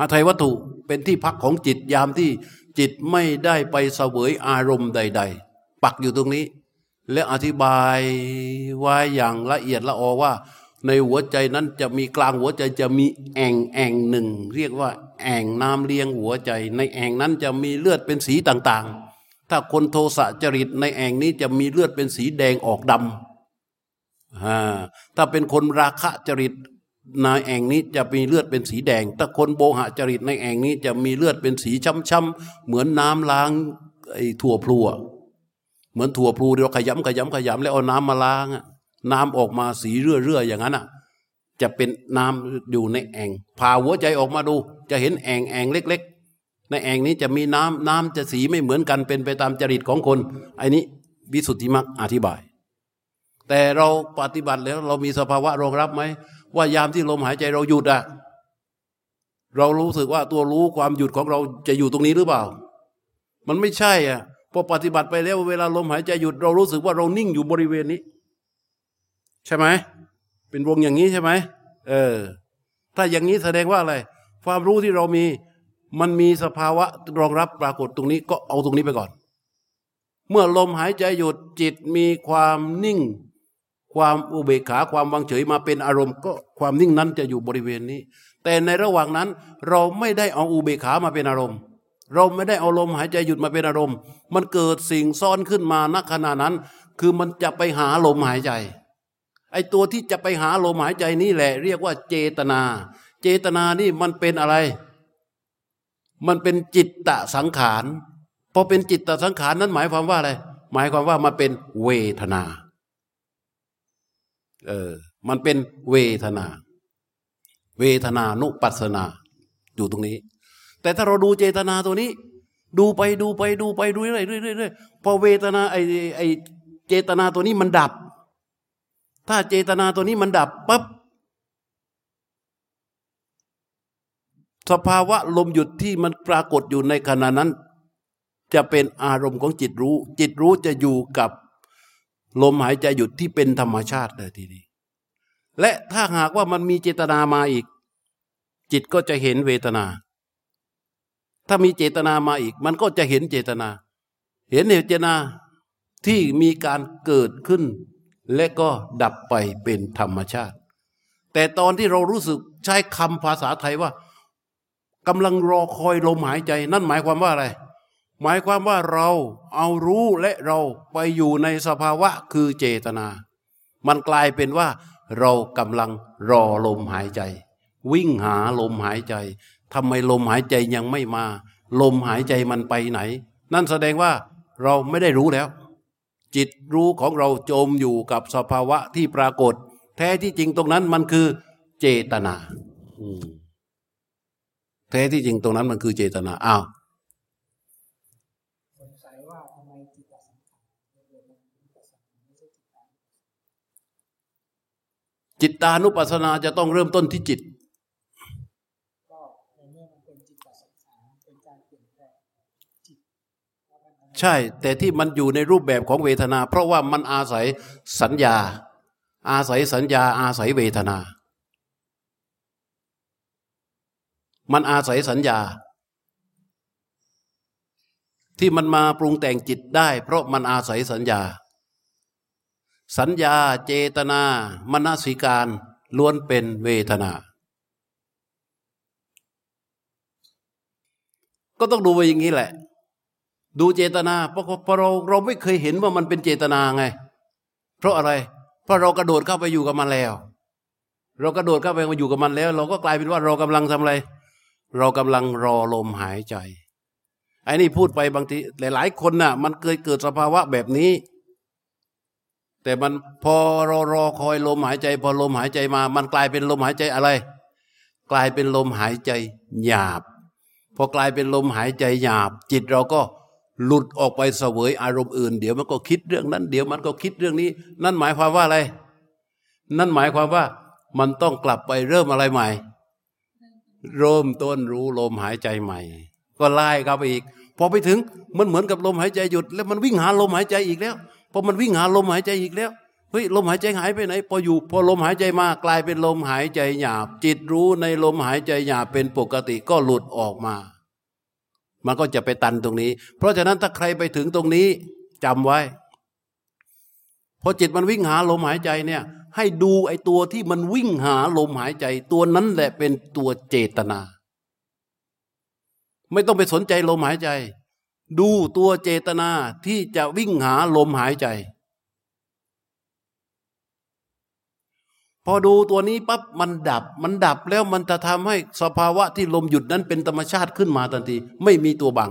หัตถวัตถุเป็นที่พักของจิตยามที่จิตไม่ได้ไปเสวยอารมณ์ใด ๆ ปักอยู่ตรงนี้ และอธิบายไว้อย่างละเอียดละออว่า ในหัวใจนั้นจะมีกลางหัวใจจะมีแอ่งแอ่งหนึ่ง เรียกว่า แอ่งน้ำเลี้ยงหัวใจ ในแอ่งนั้นจะมีเลือดเป็นสีต่างๆ ถ้าคนโทสะจริตในแอ่งนี้จะมีเลือดเป็นสีแดงออกดำถ้าเป็นคนราคะจริตในแอ่งนี้จะมีเลือดเป็นสีแดง ถ้าคนโบหะจริตในแอ่งนี้จะมีเลือดเป็นสีช้ำๆเหมือนน้ำล้างไอ้ถั่วพลูเหมือนถั่วพลูเราขยำขยำขยำแล้วเอาน้ำมาล้างน้ำออกมาสีเรื่อยๆอย่างนั้นอะจะเป็นน้ำอยู่ในแอ่งผ่าหัวใจออกมาดู จะเห็นแอ่งแอ่งเล็ก ในแอ่งนี้จะมีน้ำน้ำจะสีไม่เหมือนกันเป็นไปตามจริตของคนไอ้นี้วิสุทธิมรรคอธิบาย แต่เราปฏิบัติแล้วเรามีสภาวะรองรับไหม ว่ายามที่ลมหายใจเราหยุดอะเรารู้สึกว่าตัวรู้ความหยุดของเราจะอยู่ตรงนี้หรือเปล่า มันไม่ใช่อะพอปฏิบัติไปแล้วเวลาลมหายใจหยุด เรารู้สึกว่าเรานิ่งอยู่บริเวณนี้ ใช่ไหมเป็นวงอย่างนี้ใช่ไหมเออ ถ้าอย่างนี้แสดงว่าอะไร ความรู้ที่เรามี มันมีสภาวะรองรับปรากฏตรงนี้ก็เอาตรงนี้ไปก่อน เมื่อลมหายใจหยุดจิตมีความนิ่ง ความอุเบกขาความวางเฉยมาเป็นอารมณ์ ก็ความนิ่งนั้นจะอยู่บริเวณนี้ แต่ในระหว่างนั้นเราไม่ได้เอาอุเบกขามาเป็นอารมณ์ เราไม่ได้เอาลมหายใจหยุดมาเป็นอารมณ์ มันเกิดสิ่งซ้อนขึ้นมาณขณะนั้น คือมันจะไปหาลมหายใจไอตัวที่จะไปหาลมหายใจนี่แหละ เรียกว่าเจตนา เจตนานี่มันเป็นอะไร มันเป็นจิตตะสังขารพอเป็นจิตตะสังขารนั้นหมายความว่าอะไร หมายความว่ามันเป็นเวทนา เออ มันเป็นเวทนา เวทนานุปัสนา อยู่ตรงนี้ แต่ถ้าเราดูเจตนาตัวนี้ ดูไปดูไปดูไปดูเรื่อยเรื่อยพอเวทนาไอไอเจตนาตัวนี้มันดับ ถ้าเจตนาตัวนี้มันดับปั๊บ สภาวะลมหยุดที่มันปรากฏอยู่ในขณะนั้น จะเป็นอารมณ์ของจิตรู้ จิตรู้จะอยู่กับลมหายใจหยุดที่เป็นธรรมชาติเลยทีนี้และถ้าหากว่ามันมีเจตนามาอีก จิตก็จะเห็นเวทนา ถ้ามีเจตนามาอีก มันก็จะเห็นเจตนา เห็นเจตนาที่มีการเกิดขึ้น และก็ดับไปเป็นธรรมชาติ แต่ตอนที่เรารู้สึกใช้คำภาษาไทยว่า กำลังรอคอยลมหายใจ นั่นหมายความว่าอะไร หมายความว่าเราเอารู้และเราไปอยู่ในสภาวะคือเจตนา มันกลายเป็นว่า เรากำลังรอลมหายใจ วิ่งหาลมหายใจทำไมลมหายใจยังไม่มา ลมหายใจมันไปไหน นั่นแสดงว่าเราไม่ได้รู้แล้ว จิตรู้ของเราจมอยู่กับสภาวะที่ปรากฏ แท้ที่จริงตรงนั้นมันคือเจตนา แท้ที่จริงตรงนั้นมันคือเจตนาอ้าวจิตตานุปัสสนาจะต้องเริ่มต้นที่จิตใช่ แต่ที่มันอยู่ในรูปแบบของเวทนา เพราะว่ามันอาศัยสัญญา อาศัยสัญญาอาศัยเวทนา มันอาศัยสัญญา ที่มันมาปรุงแต่งจิตได้ เพราะมันอาศัยสัญญา สัญญาเจตนามนสิการล้วนเป็นเวทนา ก็ต้องดูไปอย่างนี้แหละ ดูเจตนา เพราะเพราะเราไม่เคยเห็นว่ามันเป็นเจตนาไง เพราะอะไร เพราะเรากระโดดเข้าไปอยู่กับมันแล้ว เรากระโดดเข้าไปมาอยู่กับมันแล้ว เราก็กลายเป็นว่าเรากำลังทำอะไร เรากำลังรอลมหายใจไอ้นี่พูดไปบางทีหลาย ๆ คนน่ะ มันเคยเกิดสภาวะแบบนี้ แต่มันพอรอรอคอยลมหายใจ พอลมหายใจมา มันกลายเป็นลมหายใจอะไร กลายเป็นลมหายใจหยาบ พอกลายเป็นลมหายใจหยาบ จิตเราก็หลุดออกไปเสวยอารมณ์อื่น เดี๋ยวมันก็คิดเรื่องนั้น เดี๋ยวมันก็คิดเรื่องนี้ นั่นหมายความว่าอะไร นั่นหมายความว่า มันต้องกลับไปเริ่มอะไรใหม่ เริ่มต้นรู้ลมหายใจใหม่ ก็ไล่เข้าไปอีก พอไปถึงมันเหมือนกับลมหายใจหยุด แล้วมันวิ่งหาลมหายใจอีกแล้วพอมันวิ่งหาลมหายใจอีกแล้วเฮ้ยลมหายใจหายไปไหน พออยู่ พอลมหายใจมากลายเป็นลมหายใจหยาบ จิตรู้ในลมหายใจหยาบเป็นปกติก็หลุดออกมา มันก็จะไปตันตรงนี้ เพราะฉะนั้นถ้าใครไปถึงตรงนี้จำไว้ พอจิตมันวิ่งหาลมหายใจเนี่ย ให้ดูไอ้ตัวที่มันวิ่งหาลมหายใจ ตัวนั้นแหละเป็นตัวเจตนา ไม่ต้องไปสนใจลมหายใจ ดูตัวเจตนาที่จะวิ่งหาลมหายใจ พอดูตัวนี้ปั๊บมันดับ มันดับแล้วมันจะทำให้สภาวะที่ลมหยุดนั้นเป็นธรรมชาติขึ้นมาทันที ไม่มีตัวบัง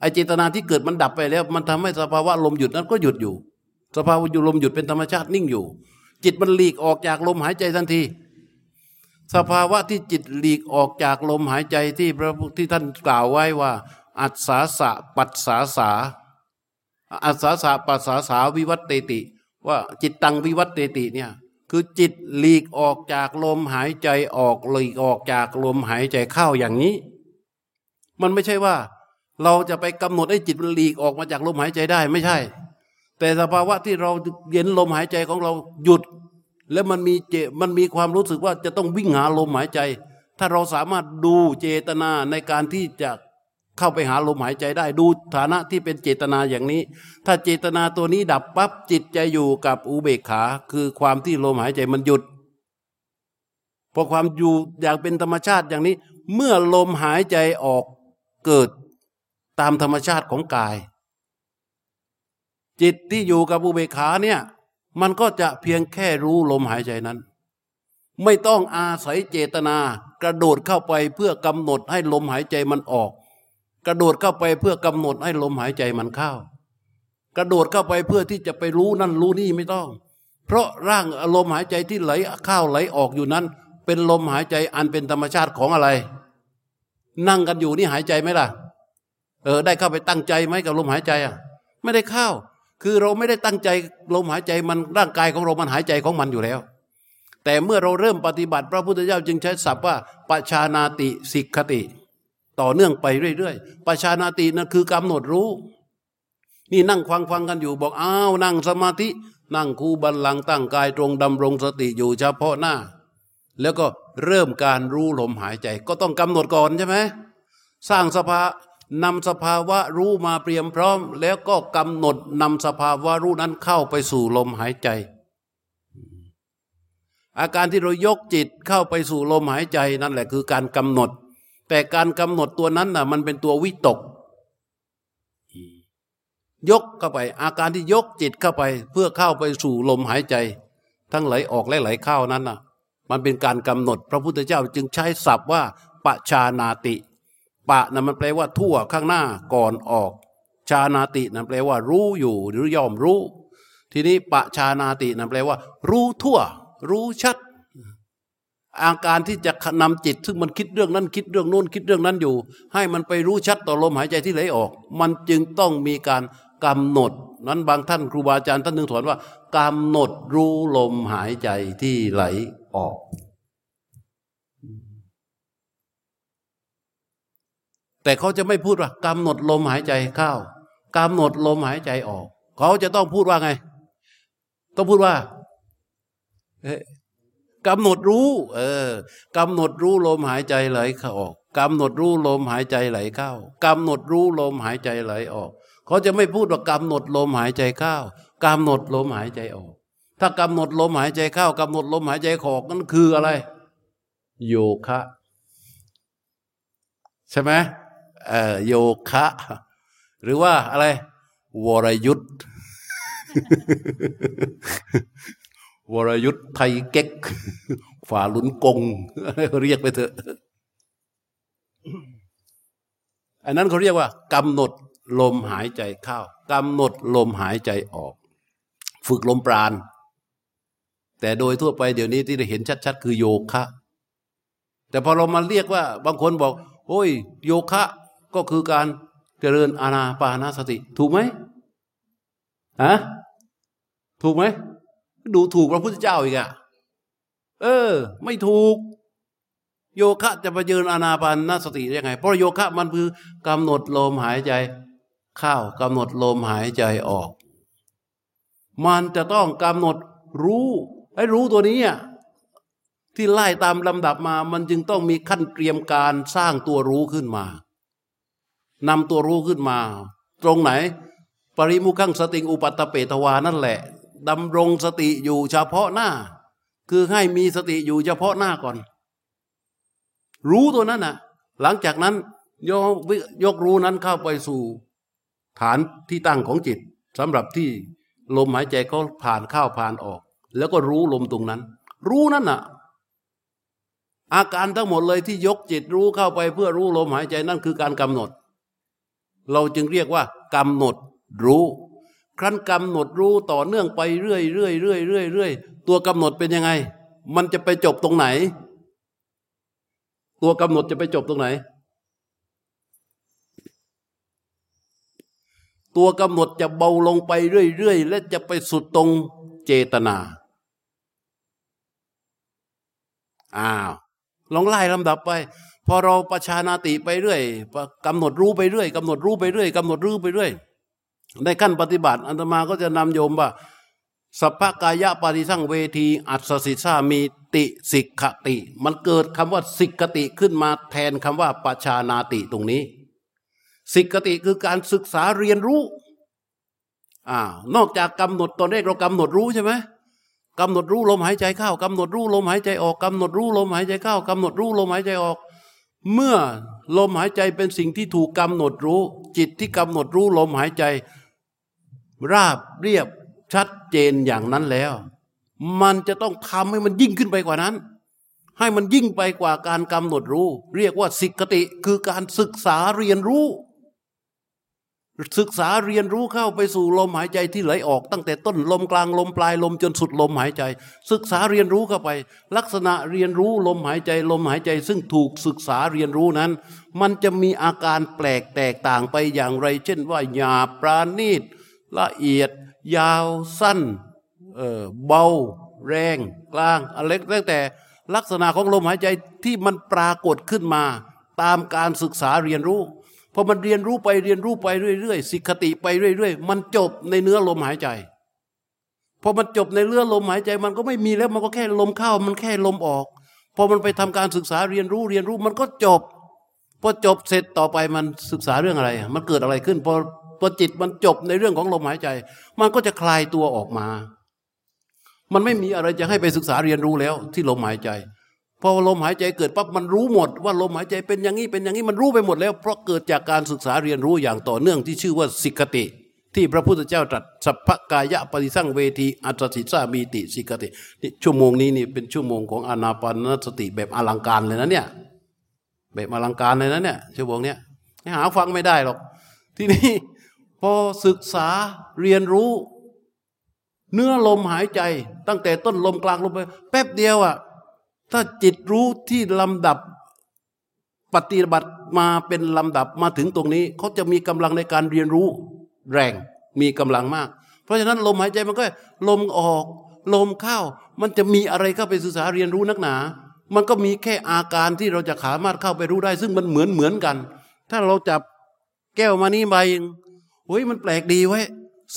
ไอเจตนาที่เกิดมันดับไปแล้ว มันทำให้สภาวะลมหยุดนั้นก็หยุดอยู่ สภาวะอยู่ลมหยุดเป็นธรรมชาตินิ่งอยู่ จิตมันหลีกออกจากลมหายใจทันที สภาวะที่จิตหลีกออกจากลมหายใจที่พระที่ท่านกล่าวไว้ว่า อัศสาสะปัสสาสาอัศสาสะปัสสาสาวิวัตเตติ ว่าจิตตังวิวัตเตติเนี่ยคือจิตหลีกออกจากลมหายใจออกหลีกออกจากลมหายใจเข้าอย่างนี้ มันไม่ใช่ว่า เราจะไปกำหนดให้จิตมันหลีกออกมาจากลมหายใจได้ไม่ใช่ แต่สภาวะที่เราเย็นลมหายใจของเราหยุด แล้วมันมีเจมันมีความรู้สึกว่าจะต้องวิ่งหาลมหายใจ ถ้าเราสามารถดูเจตนาในการที่จะเข้าไปหาลมหายใจได้ ดูฐานะที่เป็นเจตนาอย่างนี้ ถ้าเจตนาตัวนี้ดับปั๊บจิตใจอยู่กับอุเบกขา คือความที่ลมหายใจมันหยุดพอความอยู่อย่างเป็นธรรมชาติอย่างนี้ เมื่อลมหายใจออกเกิดตามธรรมชาติของกาย จิตที่อยู่กับอุเบกขาเนี่ย มันก็จะเพียงแค่รู้ลมหายใจนั้น ไม่ต้องอาศัยเจตนากระโดดเข้าไปเพื่อกำหนดให้ลมหายใจมันออก กระโดดเข้าไปเพื่อกำหนดให้ลมหายใจมันเข้ากระโดดเข้าไปเพื่อที่จะไปรู้นั่นรู้นี่ไม่ต้อง เพราะร่างลมหายใจที่ไหลเข้าไหลออกอยู่นั้น เป็นลมหายใจอันเป็นธรรมชาติของอะไร นั่งกันอยู่นี่หายใจไหมล่ะ เออ ได้เข้าไปตั้งใจไหมกับลมหายใจอะ ไม่ได้เข้า คือเราไม่ได้ตั้งใจลมหายใจมันร่างกายของเรามันหายใจของมันอยู่แล้ว แต่เมื่อเราเริ่มปฏิบัติ พระพุทธเจ้าจึงใช้ศัพท์ว่าปชานาติสิกขติ ต่อเนื่องไปเรื่อยๆปชานาตินั่นคือกำหนดรู้ นี่นั่งฟังฟังกันอยู่บอกอ้าวนั่งสมาธิ นั่งคูบันลังตั้งกายตรงดำรงสติอยู่เฉพาะหน้า แล้วก็เริ่มการรู้ลมหายใจ ก็ต้องกำหนดก่อนใช่ไหมสร้างสภา นำสภาวะรู้มาเตรียมพร้อม แล้วก็กำหนดนำสภาวะรู้นั้นเข้าไปสู่ลมหายใจ อาการที่เรายกจิตเข้าไปสู่ลมหายใจนั่นแหละคือการกำหนด แต่การกำหนดตัวนั้นน่ะมันเป็นตัววิตก ยกเข้าไป อาการที่ยกจิตเข้าไป เพื่อเข้าไปสู่ลมหายใจ ทั้งไหลออกและไหลเข้านั้นน่ะ มันเป็นการกำหนด พระพุทธเจ้าจึงใช้ศัพท์ว่าปชานาติ ปะนะมันแปลว่าทั่วข้างหน้าก่อนออก ชานาตินั่นแปลว่า รู้อยู่หรือย่อมรู้ ทีนี้ปะชานาตินั่นแปลว่า รู้ทั่ว รู้ชัด อาการที่จะนำจิต ซึ่งมันคิดเรื่องนั้นคิดเรื่องโน้นคิดเรื่องนั้นอยู่ ให้มันไปรู้ชัดต่อลมหายใจที่ไหลออก มันจึงต้องมีการกำหนด นั้นบางท่านครูบาอาจารย์ท่านหนึ่งสอนว่ากำหนดรู้ลมหายใจที่ไหลออก แต่เขาจะไม่พูดว่ากำหนดลมหายใจเข้ากำหนดลมหายใจออก เขาจะต้องพูดว่าไง ต้องพูดว่ากำหนดรู้ เออกำหนดรู้ลมหายใจไหลเข้าออกกำหนดรู้ลมหายใจไหลเข้ากำหนดรู้ลมหายใจไหลออก เขาจะไม่พูดว่ากำหนดลมหายใจเข้ากำหนดลมหายใจออก ถ้ากำหนดลมหายใจเข้ากำหนดลมหายใจออกนั่นคืออะไร โยคะ ใช่ไหม โยคะ หรือว่าอะไร วรยุทธวรยุทธไทยเก๊ก ฝ่าลุนกงอะไรเขาเรียกไปเถอะ อันนั้นเขาเรียกว่ากำหนดลมหายใจเข้ากำหนดลมหายใจออก ฝึกลมปราณ แต่โดยทั่วไปเดี๋ยวนี้ที่เราเห็นชัด ๆ คือโยคะ แต่พอเรามาเรียกว่า บางคนบอก โอ้ย โยคะ ก็คือการเจริญอาณาปานาสติ ถูกไหมฮะถูกไหม ดูถูกพระพุทธเจ้าอีกอะเออ ไม่ถูก โยคะจะไปเจริญอาณาปานาสติยังไง เพราะโยคะมันคือกำหนดลมหายใจ เข้ากำหนดลมหายใจออก มันจะต้องกำหนดรู้ไอ้รู้ตัวนี้อะที่ไล่ตามลำดับมา มันจึงต้องมีขั้นเตรียมการสร้างตัวรู้ขึ้นมา นำตัวรู้ขึ้นมา ตรงไหน ปริมุขังสติงอุปัตเปตวานั่นแหละดำรงสติอยู่เฉพาะหน้า คือให้มีสติอยู่เฉพาะหน้าก่อน รู้ตัวนั้นน่ะ หลังจากนั้นยกยกรู้นั้นเข้าไปสู่ ฐานที่ตั้งของจิตสำหรับที่ลมหายใจเขาผ่านเข้าผ่านออก แล้วก็รู้ลมตรงนั้น รู้นั่นน่ะ อาการทั้งหมดเลยที่ยกจิตรู้เข้าไปเพื่อรู้ลมหายใจนั่นคือการกำหนด เราจึงเรียกว่ากำหนดรู้ ครั้นกำหนดรู้ต่อเนื่องไปเรื่อยเรื่อยเรื่อยเรื่อยเรื่อยตัวกำหนดเป็นยังไง มันจะไปจบตรงไหน ตัวกำหนดจะไปจบตรงไหน ตัวกำหนดจะเบาลงไปเรื่อยๆและจะไปสุดตรงเจตนาอ้าวลองไล่ลำดับไป พอเราประชานาติไปเรื่อยกำหนดรู้ไปเรื่อยกำหนดรู้ไปเรื่อยกำหนดรู้ไปเรื่อยในขั้นปฏิบัติอัตมาก็จะนำโยมว่าสัพพกายะปฏิสั่งเวที อัศสิสามีติสิกขติ มันเกิดคำว่าสิกขติขึ้นมาแทนคำว่าประชานาติตรงนี้ สิกขติคือการศึกษาเรียนรู้อ่านอกจากกำหนดตอนแรกเรากำหนดรู้ใช่ไหมกำหนดรู้ลมหายใจเข้ากำหนดรู้ลมหายใจออกกำหนดรู้ลมหายใจเข้ากำหนดรู้ลมหายใจออก เมื่อลมหายใจเป็นสิ่งที่ถูกกำหนดรู้ จิตที่กำหนดรู้ลมหายใจ ราบเรียบชัดเจนอย่างนั้นแล้ว มันจะต้องทำให้มันยิ่งขึ้นไปกว่านั้น ให้มันยิ่งไปกว่าการกำหนดรู้ เรียกว่าสิกติคือการศึกษาเรียนรู้ ศึกษาเรียนรู้เข้าไปสู่ลมหายใจที่ไหลออก ตั้งแต่ต้นลมกลางลมปลายลมจนสุดลมหายใจ ศึกษาเรียนรู้เข้าไป ลักษณะเรียนรู้ลมหายใจลมหายใจ ซึ่งถูกศึกษาเรียนรู้นั้น มันจะมีอาการแปลกแตกต่างไปอย่างไร เช่นว่าหยาบปราณีตละเอียด ยาวสั้นเออเบา แรง กลางอะไรตั้งแต่ลักษณะของลมหายใจที่มันปรากฏขึ้นมา ตามการศึกษาเรียนรู้ อมันเรียนรู้ไปเรียนรู้ไปเรื่อยๆสิกติไปเรื่อยๆ มันจบในเนื้อลมหายใจพอมันจบในเนื้อลมหายใจ มันก็ไม่มีแล้วมันก็แค่ลมเข้ามันแค่ลมออกพอมันไปทำการศึกษาเรียนรู้เรียนรู้มันก็จบพอจบเสร็จต่อไปมันศึกษาเรื่องอะไร มันเกิดอะไรขึ้นพอพอจิตมันจบในเรื่องของลมหายใจ มันก็จะคลายตัวออกมา มันไม่มีอะไรจะให้ไปศึกษาเรียนรู้แล้วที่ลมหายใจ พอลมหายใจเกิดปั๊บมันรู้หมด ว่าลมหายใจเป็นอย่างนี้เป็นอย่างนี้มันรู้ไปหมดแล้ว เพราะเกิดจากการศึกษาเรียนรู้อย่างต่อเนื่องที่ชื่อว่าสิกติ ที่พระพุทธเจ้าตรัสสัพพกายะปฏิสั่งเวทีอัตสิสามีติสิกตินี่ชั่วโมงนี้นี่เป็นชั่วโมงของอนาปานสติแบบอลังการเลยนะเนี่ยแบบอลังการเลยนะเนี่ยชั่วโมงเนี้ยหาฟังไม่ได้หรอก ที่นี่พอศึกษาเรียนรู้ เนื้อลมหายใจ ตั้งแต่ต้นลมกลางลมไป แป๊บเดียวอะ่ะ ถ้าจิตรู้ที่ลำดับปฏิบัติมาเป็นลำดับมาถึงตรงนี้เขาจะมีกำลังในการเรียนรู้แรงมีกำลังมาก เพราะฉะนั้นลมหายใจมันก็ลมออก ลมเข้า มันจะมีอะไรเข้าไปศึกษาเรียนรู้นักหนา มันก็มีแค่อาการที่เราจะสามารถเข้าไปรู้ได้ ซึ่งมันเหมือนเหมือนกัน ถ้าเราจับแก้วมานี่ใบเฮ้ยมันแปลกดีไว้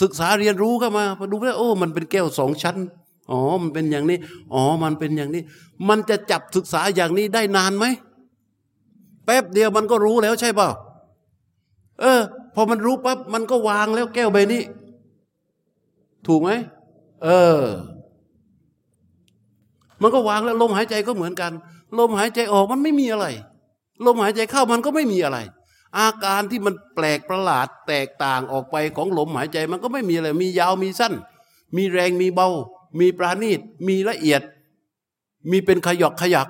ศึกษาเรียนรู้เข้ามาพอดูแล้วโอ้ มันเป็นแก้วสองชั้น อ๋อ มันเป็นอย่างนี้ อ๋อ มันเป็นอย่างนี้ มันจะจับศึกษาอย่างนี้ได้นานไหม แป๊บเดียวมันก็รู้แล้วใช่เปล่า เออ พอมันรู้ปั๊บมันก็วางแล้วแก้วใบนี้ ถูกไหม เออ มันก็วางแล้วลมหายใจก็เหมือนกัน ลมหายใจออกมันไม่มีอะไร ลมหายใจเข้ามันก็ไม่มีอะไร อาการที่มันแปลกประหลาดแตกต่างออกไปของลมหายใจมันก็ไม่มีอะไร มียาวมีสั้น มีแรงมีเบา มีปราณีต มีละเอียด มีเป็นขยอกขยัก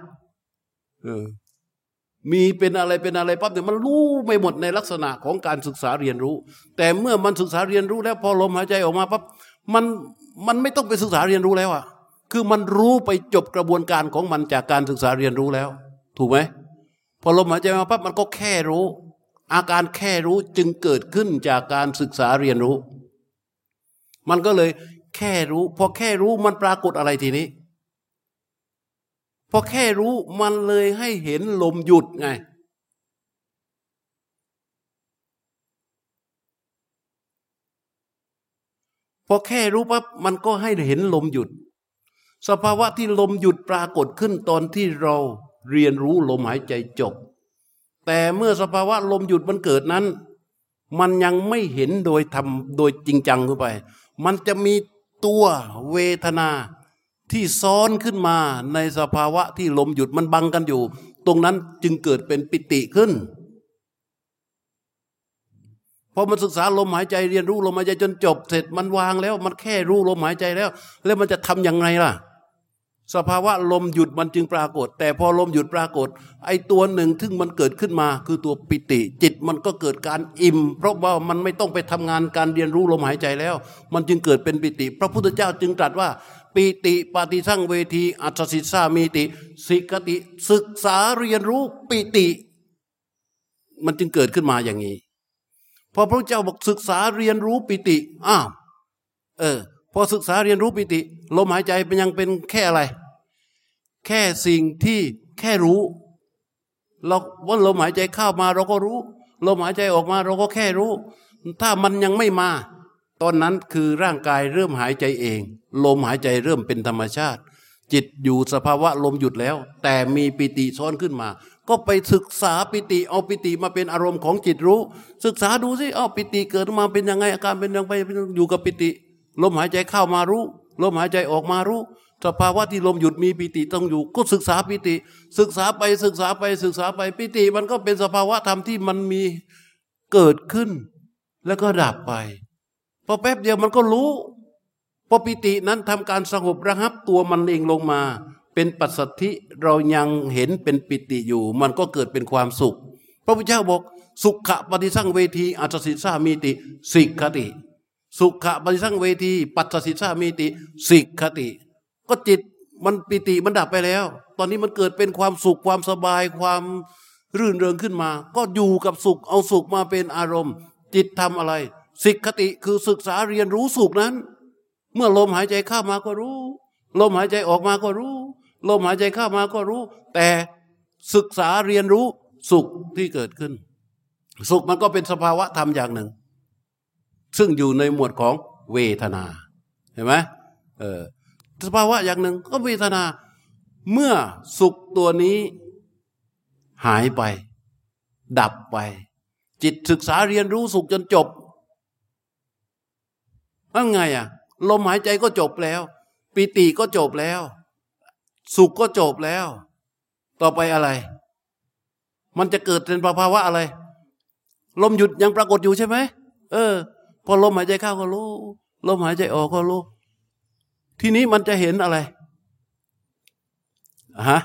มีเป็นอะไรเป็นอะไรปั๊บเนี่ยมันรู้ไม่หมดในลักษณะของการศึกษาเรียนรู้ แต่เมื่อมันศึกษาเรียนรู้แล้วพอลมหายใจออกมาปั๊บมันมันไม่ต้องไปศึกษาเรียนรู้แล้วอะคือมันรู้ไปจบกระบวนการของมันจากการศึกษาเรียนรู้แล้ว ถูกไหมพอลมหายใจมาปั๊บมันก็แค่รู้ อาการแค่รู้จึงเกิดขึ้นจากการศึกษาเรียนรู้ มันก็เลย แค่รู้พอแค่รู้มันปรากฏอะไรทีนี้ พอแค่รู้มันเลยให้เห็นลมหยุดไง พอแค่รู้ปั๊บมันก็ให้เห็นลมหยุด สภาวะที่ลมหยุดปรากฏขึ้นตอนที่เราเรียนรู้ลมหายใจจบ แต่เมื่อสภาวะลมหยุดมันเกิดนั้น มันยังไม่เห็นโดยทำโดยจริงจังเข้าไป มันจะมี ตัวเวทนาที่ซ้อนขึ้นมาในสภาวะที่ลมหยุดมันบังกันอยู่ ตรงนั้นจึงเกิดเป็นปิติขึ้นพอมันศึกษาลมหายใจเรียนรู้ลมหายใจจนจบ เสร็จมันวางแล้ว มันแค่รู้ลมหายใจแล้ว แล้วมันจะทำอย่างไรล่ะ สภาวะลมหยุดมันจึงปรากฏ แต่พอลมหยุดปรากฏ ไอ้ตัวหนึ่งที่งมันเกิดขึ้นมา คือตัวปิติ จิตมันก็เกิดการอิ่ม เพราะว่ามันไม่ต้องไปทำงานการเรียนรู้ลมหายใจแล้ว มันจึงเกิดเป็นปิติ พระพุทธเจ้าจึงตรัสว่า ปิติปฏิสั่งเวทีอัศสิสามีติ สิกติศึกษาเรียนรู้ปิติ มันจึงเกิดขึ้นมาอย่างนี้ พอพระเจ้าบอกศึกษาเรียนรู้ปิติอ้าวเออพอศึกษาเรียนรู้ปิติ ลมหายใจเป็นยังเป็นแค่อะไร แค่สิ่งที่แค่รู้ เราว่าลมหายใจเข้ามาเราก็รู้ลมหายใจออกมาเราก็แค่รู้ ถ้ามันยังไม่มา ตอนนั้นคือร่างกายเริ่มหายใจเอง ลมหายใจเริ่มเป็นธรรมชาติ จิตอยู่สภาวะลมหยุดแล้ว แต่มีปิติซ้อนขึ้นมา ก็ไปศึกษาปิติ เอาปิติมาเป็นอารมณ์ของจิตรู้ ศึกษาดูสิเอาปิติเกิดมาเป็นยังไงอาการเป็นยังไงอยู่กับปิติ ลมหายใจเข้ามารู้ ลมหายใจออกมารู้ สภาวะที่ลมหยุดมีปิติต้องอยู่ ก็ศึกษาปิติ ศึกษาไปศึกษาไปศึกษาไปปิติ มันก็เป็นสภาวะธรรมที่มันมีเกิดขึ้น แล้วก็ดับไปพอแป๊บเดียวมันก็รู้พอปิตินั้นทำการสงบระงับตัวมันเองลงมา เป็นปัสสัทธิเรายังเห็นเป็นปิติอยู่ มันก็เกิดเป็นความสุข พระพุทธเจ้าบอก สุขะปฏิสั่งเวทีอัตสิสามีติสิกขติ สุขะปฏิสั่งเวที ปัตสิสามีติสิกขติ ก็จิตมันปิติมันดับไปแล้ว ตอนนี้มันเกิดเป็นความสุขความสบายความรื่นเริงขึ้นมา ก็อยู่กับสุขเอาสุขมาเป็นอารมณ์ จิตทำอะไร สิกขติคือศึกษาเรียนรู้สุขนั้น เมื่อลมหายใจเข้ามาก็รู้ ลมหายใจออกมาก็รู้ ลมหายใจเข้ามาก็รู้ แต่ศึกษาเรียนรู้สุขที่เกิดขึ้น สุขมันก็เป็นสภาวะธรรมอย่างหนึ่ง ซึ่งอยู่ในหมวดของเวทนาเห็นไหมเออ สภาวะอย่างหนึ่งก็เวทนา เมื่อสุขตัวนี้ หายไป ดับไป จิตศึกษาเรียนรู้สุขจนจบว่าไงอะลมหายใจก็จบแล้ว ปิติก็จบแล้ว สุขก็จบแล้ว ต่อไปอะไร มันจะเกิดเป็นภาวะอะไร ลมหยุดยังปรากฏอยู่ใช่ไหมเออ พอลมหายใจเข้าก็รู้ ลมหายใจออกก็รู้ ทีนี้มันจะเห็นอะไรฮะ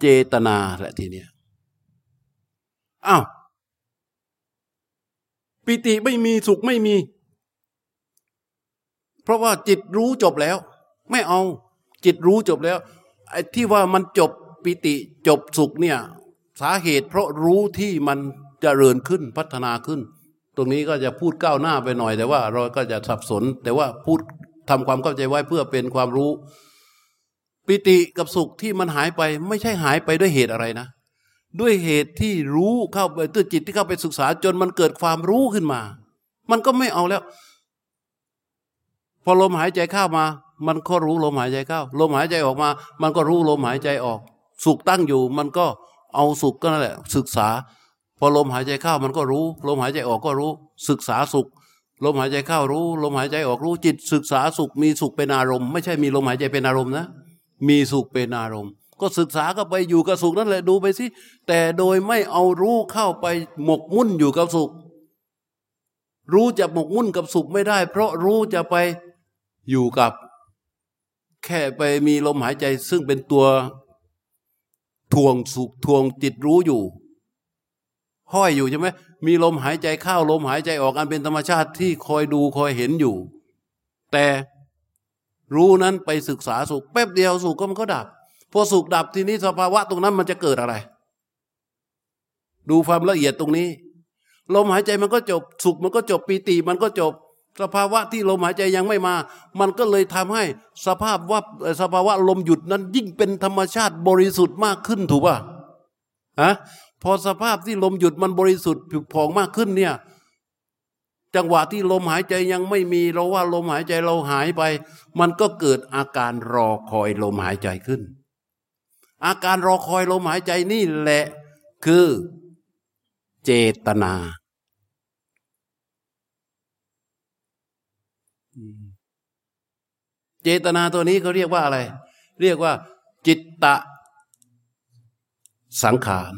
เจตนาแหละทีเนี้ยอ้าวปิติไม่มีสุขไม่มี เพราะว่าจิตรู้จบแล้ว ไม่เอา จิตรู้จบแล้วไอ้ที่ว่ามันจบปิติจบสุขเนี่ย สาเหตุเพราะรู้ที่มันจเจริญขึ้นพัฒนาขึ้น ตรงนี้ก็จะพูดก้าวหน้าไปหน่อย แต่ว่าเราก็จะสับสน แต่ว่าพูด ทำความเข้าใจไว้เพื่อเป็นความรู้ ปิติกับสุขที่มันหายไปไม่ใช่หายไปด้วยเหตุอะไรนะ ด้วยเหตุที่รู้เข้าไปตัวจิตที่เข้าไปศึกษาจนมันเกิดความรู้ขึ้นมา มันก็ไม่เอาแล้ว พอลมหายใจเข้ามา มันก็รู้ลมหายใจเข้า ลมหายใจออกมา มันก็รู้ลมหายใจออก สุขตั้งอยู่ มันก็เอาสุขก็นั่นแหละ ศึกษา พอลมหายใจเข้ามันก็รู้ ลมหายใจออกก็รู้ ศึกษาสุข ลมหายใจเข้ารู้ ลมหายใจออกรู้จิตศึกษาสุขมีสุขเป็นอารมณ์ไม่ใช่มีลมหายใจเป็นอารมณ์นะ มีสุขเป็นอารมณ์ ก็ศึกษาก็ไปอยู่กับสุขนั่นแหละดูไปสิแต่โดยไม่เอารู้เข้าไปหมกมุ่นอยู่กับสุข รู้จะหมกมุ่นกับสุขไม่ได้ เพราะรู้จะไปอยู่กับ แค่ไปมีลมหายใจซึ่งเป็นตัวทวงสุขทวงจิตรู้อยู่ ห้อยอยู่ใช่ไหม มีลมหายใจเข้าลมหายใจออกอันเป็นธรรมชาติที่คอยดูคอยเห็นอยู่ แต่รู้นั้นไปศึกษาสุขแป๊บเดียวสุขก็มันก็ดับพอสุขดับทีนี้สภาวะตรงนั้นมันจะเกิดอะไร ดูความละเอียดตรงนี้ ลมหายใจมันก็จบ สุขมันก็จบปีติมันก็จบ สภาวะที่ลมหายใจยังไม่มา มันก็เลยทำให้สภาพว่าสภาวะลมหยุดนั้นยิ่งเป็นธรรมชาติบริสุทธิ์มากขึ้นถูกป่ะฮะ พอสภาพที่ลมหยุดมันบริสุทธิ์ผุผ่องมากขึ้นเนี่ยจังหวะที่ลมหายใจยังไม่มีเราว่าลมหายใจเราหายไป มันก็เกิดอาการรอคอยลมหายใจขึ้น อาการรอคอยลมหายใจนี่แหละคือเจตนา เจตนาตัวนี้เขาเรียกว่าอะไร เรียกว่า จิตตะสังขาร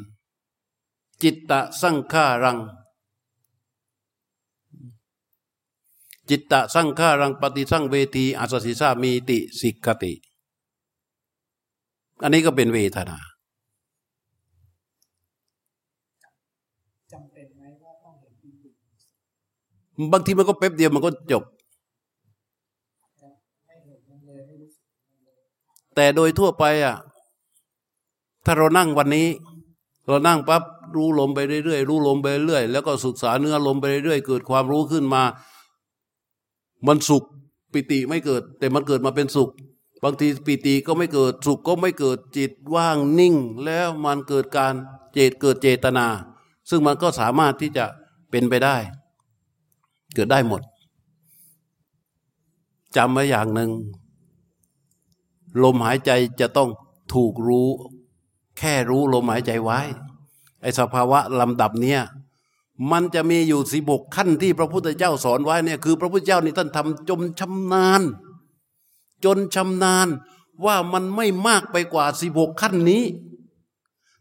จิตตะสังขารัง จิตตะสังขารังปฏิสังเวทีอาสสิสามีติสิกติ อันนี้ก็เป็นเวทนาบางทีมันก็เป๊บเดียวมันก็จบ แต่โดยทั่วไปอะถ้าเรานั่งวันนี้ เรานั่งปั๊บ รู้ลมไปเรื่อยๆรู้ลมไปเรื่อยแล้วก็ศึกษาเนื้อลมไปเรื่อยๆเกิดความรู้ขึ้นมา มันสุขปิติไม่เกิด แต่มันเกิดมาเป็นสุข บางทีปิติก็ไม่เกิดสุขก็ไม่เกิดจิตว่างนิ่ง แล้วมันเกิดการเจตเกิดเจตนา ซึ่งมันก็สามารถที่จะเป็นไปได้ เกิดได้หมดจำไว้อย่างหนึ่งลมหายใจจะต้องถูกรู้ แค่รู้ลมหายใจไว้ อ้สภาวะลำดับเนี้ยมันจะมีอยู่สิบกขั้นที่พระพุทธเจ้าสอนไว้เนี่ยคือ พระพุทธเจ้านี่ท่านทำจนชำนาญ จนชำนาญว่ามันไม่มากไปกว่าสิบกขั้นนี้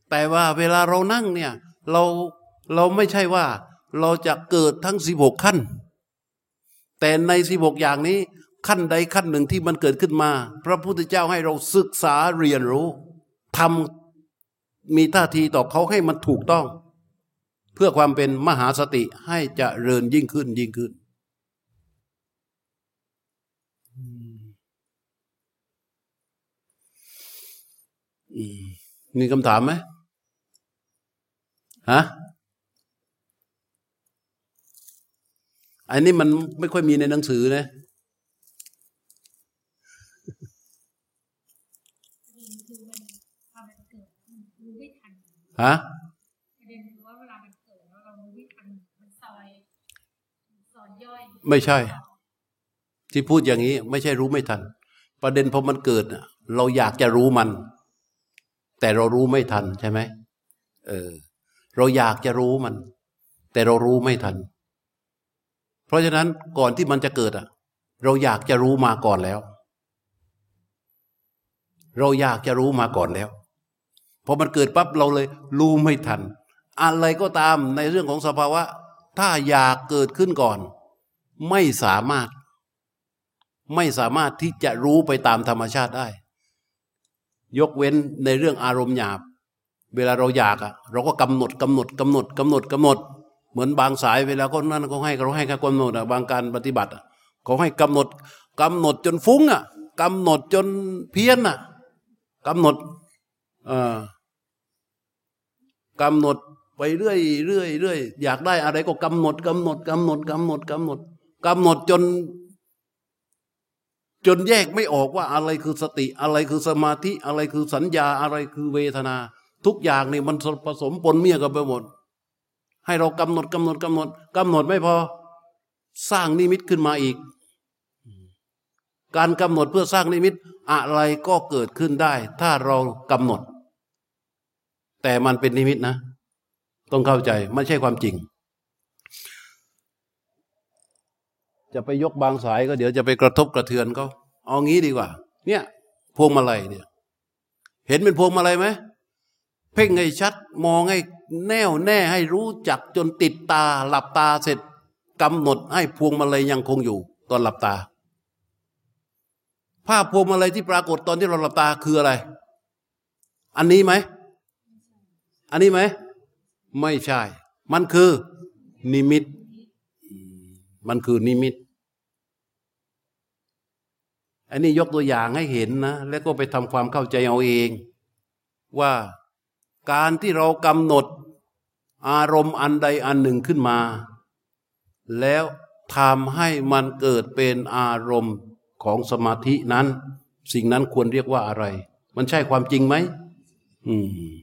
แต่ว่าเวลาเรานั่งเนี่ยเราเราไม่ใช่ว่าเราจะเกิดทั้งสิบหกขั้น แต่ในสิบหกอย่างนี้ขั้นใดขั้นหนึ่งที่มันเกิดขึ้นมา พระพุทธเจ้าให้เราศึกษาเรียนรู้ทำ มีท่าทีต่อเขาให้มันถูกต้อง เพื่อความเป็นมหาสติให้จะเริญยิ่งขึ้นยิ่งขึ้น มีคำถามไหมฮะอันนี้มันไม่ค่อยมีในหนังสือนะ ฮะไม่ใช่ ที่พูดอย่างนี้ ไม่ใช่รู้ไม่ทัน ประเด็นพอมันเกิดเราอยากจะรู้มัน แต่เรารู้ไม่ทันใช่ไหมเออ เราอยากจะรู้มัน แต่เรารู้ไม่ทัน เพราะฉะนั้นก่อนที่มันจะเกิดอะ เราอยากจะรู้มาก่อนแล้ว เราอยากจะรู้มาก่อนแล้ว พอมันเกิดปั๊บเราเลยรู้ไม่ทัน อะไรก็ตามในเรื่องของสภาวะ ถ้าอยากเกิดขึ้นก่อน ไม่สามารถ ไม่สามารถที่จะรู้ไปตามธรรมชาติได้ ยกเว้นในเรื่องอารมณ์หยาบ เวลาเราอยากอะเราก็กำหนดกำหนดกำหนดกำหนดกำหนด เหมือนบางสายเวลาคนนั้นเขาให้เขาให้กำหนดบางการปฏิบัติเขาให้กำหนดกำหนดจนฟุ้งอะกำหนดจนเพี้ยนอะกำหนด เอ่อ กำหนดไปเรื่อยเรื่อยเรื่อยอยากได้อะไรก็กำหนดกำหนดกำหนดกำหนดกำหนดกำหนดจน จนแยกไม่ออกว่าอะไรคือสติ อะไรคือสมาธิอะไรคือสัญญาอะไรคือเวทนา ทุกอย่างนี่มันผสมปนเมียกันไปหมด ให้เรากำหนดกำหนดกำหนดกำหนดไม่พอ สร้างนิมิตขึ้นมาอีก การกำหนดเพื่อสร้างนิมิตอะไรก็เกิดขึ้นได้ ถ้าเรากำหนด แต่มันเป็นนิมิตนะ ต้องเข้าใจไม่ใช่ความจริง จะไปยกบางสายก็เดี๋ยวจะไปกระทบกระเทือนเขาเอางี้ดีกว่า เนี่ย พวงมาลัยเนี่ย เห็นเป็นพวงมาลัยไหมเพ่งให้ชัด มองให้แน่วแน่ให้รู้จักจนติดตา หลับตาเสร็จกำหนดให้พวงมาลัยยังคงอยู่ ตอนหลับตา ภาพพวงมาลัยที่ปรากฏตอนที่เราหลับตาคืออะไร อันนี้ไหม อันนี้ไหม ไม่ใช่ มันคือ นิมิต มันคือนิมิต อันนี้ยกตัวอย่างให้เห็นนะ แล้วก็ไปทำความเข้าใจเอาเอง ว่าการที่เรากำหนด อารมณ์อันใดอันหนึ่งขึ้นมา แล้วทำให้มันเกิดเป็นอารมณ์ของสมาธินั้น สิ่งนั้นควรเรียกว่าอะไร มันใช่ความจริงไหมอืม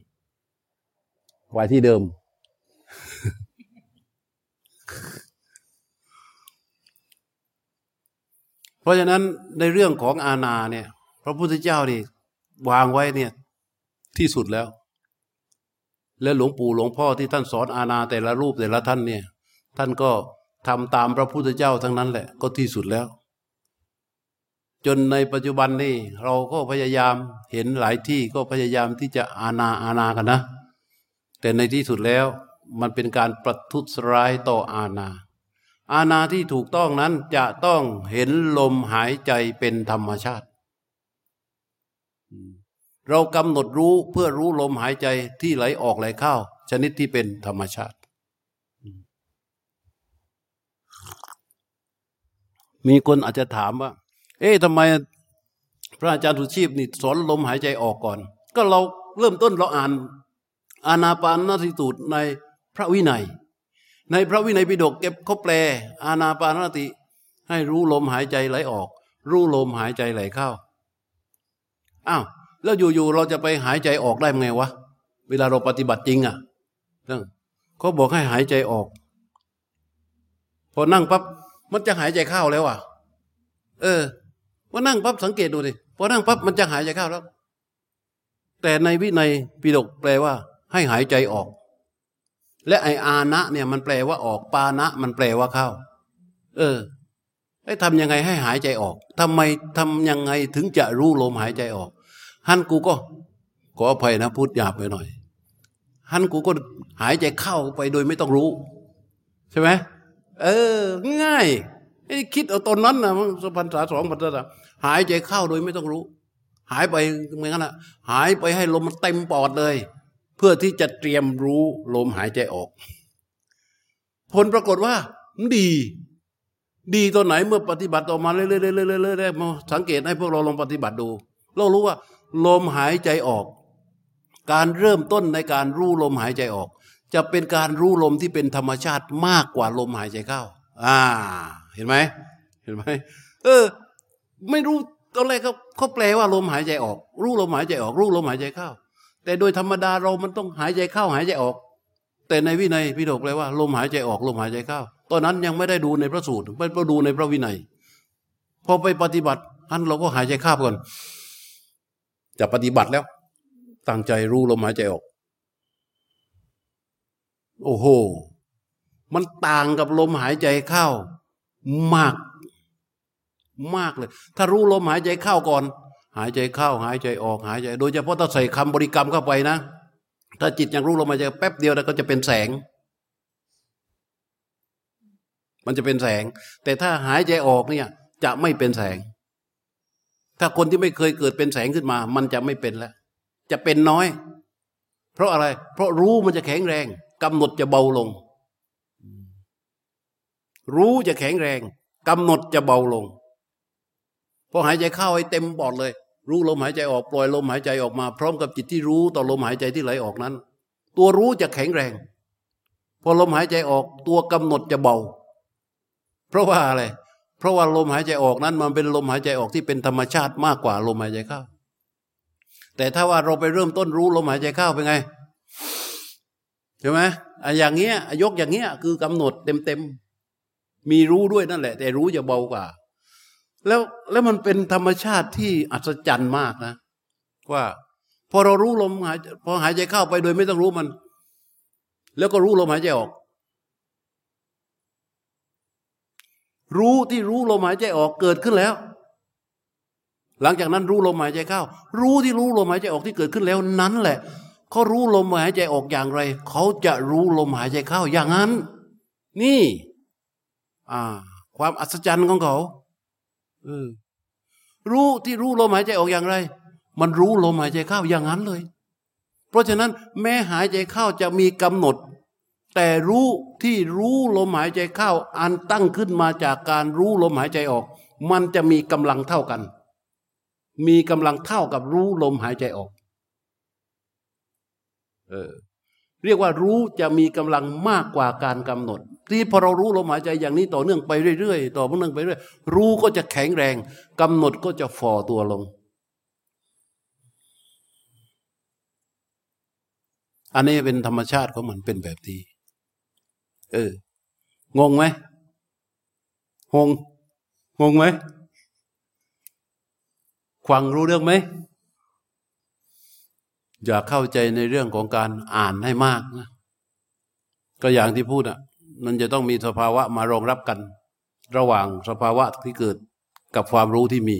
ไว้ที่เดิม เพราะฉะนั้นในเรื่องของอาณาเนี่ย พระพุทธเจ้านี่วางไว้เนี่ย ที่สุดแล้ว และหลวงปู่หลวงพ่อที่ท่านสอนอาณาแต่ละรูปแต่ละท่านเนี่ย ท่านก็ทำตามพระพุทธเจ้าทั้งนั้นแหละ ก็ที่สุดแล้ว จนในปัจจุบันนี่เราก็พยายามเห็นหลายที่ก็พยายามที่จะอาณาอาณากันนะ แต่ในที่สุดแล้วมันเป็นการประทุษร้ายต่ออาณา อาณาที่ถูกต้องนั้นจะต้องเห็นลมหายใจเป็นธรรมชาติ เรากำหนดรู้เพื่อรู้ลมหายใจที่ไหลออกไหลเข้าชนิดที่เป็นธรรมชาติ มีคนอาจจะถามว่า เอ๊ะทำไมพระอาจารย์สุชีพนี่สอนลมหายใจออกก่อน ก็เราเริ่มต้นเราอ่าน อานาปานสติสูตรในพระวินัย ในพระวินัยปิฎกเก็บเขาแปล อานาปานสติ ให้รู้ลมหายใจไหลออก รู้ลมหายใจไหลเข้าอ้าวแล้วอยู่ๆเราจะไปหายใจออกได้ไงวะเวลาเราปฏิบัติจริงอะเขาบอกให้หายใจออก พอนั่งปั๊บมันจะหายใจเข้าแล้วอะ เออว่านั่งปั๊บสังเกตดูดิพอนั่งปั๊บมันจะหายใจเข้าแล้ว แต่ในวินัยปิฎกแปลว่า ให้หายใจออก และไออานะเนี่ยมันแปลว่าออกปานะ มันแปลว่าเข้า เออให้ทำยังไงให้หายใจออกทำไมทำยังไงถึงจะรู้ลมหายใจออก ฮันกูก็ ขออภัยนะพูดหยาบไปหน่อย ฮันกูก็หายใจเข้าไปโดยไม่ต้องรู้ ใช่ไหมเออ ง่ายไอ้คิดเอาตอนนั้นนะสพันษาสองพันษาหายใจเข้าโดยไม่ต้องรู้ หายไปเหมือนกันนะหายไปให้ลมมันเต็มปอดเลย พื่อที่จะเตรียมรู้ลมหายใจออก ผลปรากฏว่าดี ดีตอนไหนเมื่อปฏิบัติออกมาเรื่อยๆๆๆๆมาสังเกตให้พวกเราลองปฏิบัติดู เรารู้ว่า ลมหายใจออก การเริ่มต้นในการรู้ลมหายใจออก จะเป็นการรู้ลมที่เป็นธรรมชาติมากกว่าลมหายใจเข้า อ่า เห็นไหมเห็นไหมเออ ไม่รู้ตอนแรกเขาเขาแปลว่าลมหายใจออก รู้ลมหายใจออก รู้ลมหายใจเข้า แต่โดยธรรมดาเรามันต้องหายใจเข้าหายใจออก แต่ในวินัยพี่ดกแปลว่า ลมหายใจออกลมหายใจเข้าตอนนั้นยังไม่ได้ดูในพระสูตรไม่ได้ดูในพระวินัยพอไปปฏิบัติท่านเราก็หายใจเข้าก่อนจะปฏิบัติแล้ว ตั้งใจรู้ลมหายใจออก โอ้โห มันต่างกับลมหายใจเข้ามาก มากเลย ถ้ารู้ลมหายใจเข้าก่อน หายใจเข้าหายใจออกหายใจ โดยเฉพาะถ้าใส่คำบริกรรมเข้าไปนะ ถ้าจิตยังรู้ลมหายใจแป๊บเดียวแล้วก็จะเป็นแสง มันจะเป็นแสง แต่ถ้าหายใจออกเนี่ยจะไม่เป็นแสง ถ้าคนที่ไม่เคยเกิดเป็นแสงขึ้นมา มันจะไม่เป็นแล้ว จะเป็นน้อย เพราะอะไร เพราะรู้มันจะแข็งแรงกำหนดจะเบาลง รู้จะแข็งแรงกำหนดจะเบาลงพอหายใจเข้าให้เต็มปอดเลย รู้ลมหายใจออกปล่อยลมหายใจออกมา พร้อมกับจิตที่รู้ต่อลมหายใจที่ไหลออกนั้น ตัวรู้จะแข็งแรง พอลมหายใจออกตัวกำหนดจะเบา เพราะว่าอะไรเพราะว่าลมหายใจออกนั้น มันเป็นลมหายใจออกที่เป็นธรรมชาติมากกว่าลมหายใจเข้า แต่ถ้าว่าเราไปเริ่มต้นรู้ลมหายใจเข้าเป็นไงใช่ไหมอย่างเงี้ยยกอย่างเงี้ยคือกำหนดเต็มเต็มมีรู้ด้วยนั่นแหละ แต่รู้จะเบากว่า แล้วแล้วมันเป็นธรรมชาติที่อัศจรรย์มากนะ ว่าพอเรารู้ลมหายพอหายใจเข้าไปโดยไม่ต้องรู้มัน แล้วก็รู้ลมหายใจออก รู้ที่รู้ลมหายใจออกเกิดขึ้นแล้ว หลังจากนั้นรู้ลมหายใจเข้า รู้ที่รู้ลมหายใจออกที่เกิดขึ้นแล้วนั้นแหละเขารู้ลมหายใจออกอย่างไร เขาจะรู้ลมหายใจเข้าอย่างนั้น นี่ อ่า ความอัศจรรย์ของเขา เออรู้ที่รู้ลมหายใจออกอย่างไร มันรู้ลมหายใจเข้าอย่างนั้นเลย เพราะฉะนั้นแม้หายใจเข้าจะมีกำหนด แต่รู้ที่รู้ลมหายใจเข้า อันตั้งขึ้นมาจากการรู้ลมหายใจออก มันจะมีกำลังเท่ากัน มีกำลังเท่ากับรู้ลมหายใจออก เออเรียกว่ารู้จะมีกำลังมากกว่าการกำหนด ที่พอเรารู้ลมหายใจอย่างนี้ต่อเนื่องไปเรื่อยๆต่อเนื่องไปเรื่อยรู้ก็จะแข็งแรงกำหนดก็จะฝ่อตัวลง อันนี้เป็นธรรมชาติของมันเป็นแบบนี้เอองงไหมงงงงไหมควังรู้เรื่องไหมอย่าเข้าใจในเรื่องของการอ่านให้มากนะก็อย่างที่พูดอะ มันจะต้องมีสภาวะมารองรับกัน ระหว่างสภาวะที่เกิดกับความรู้ที่มี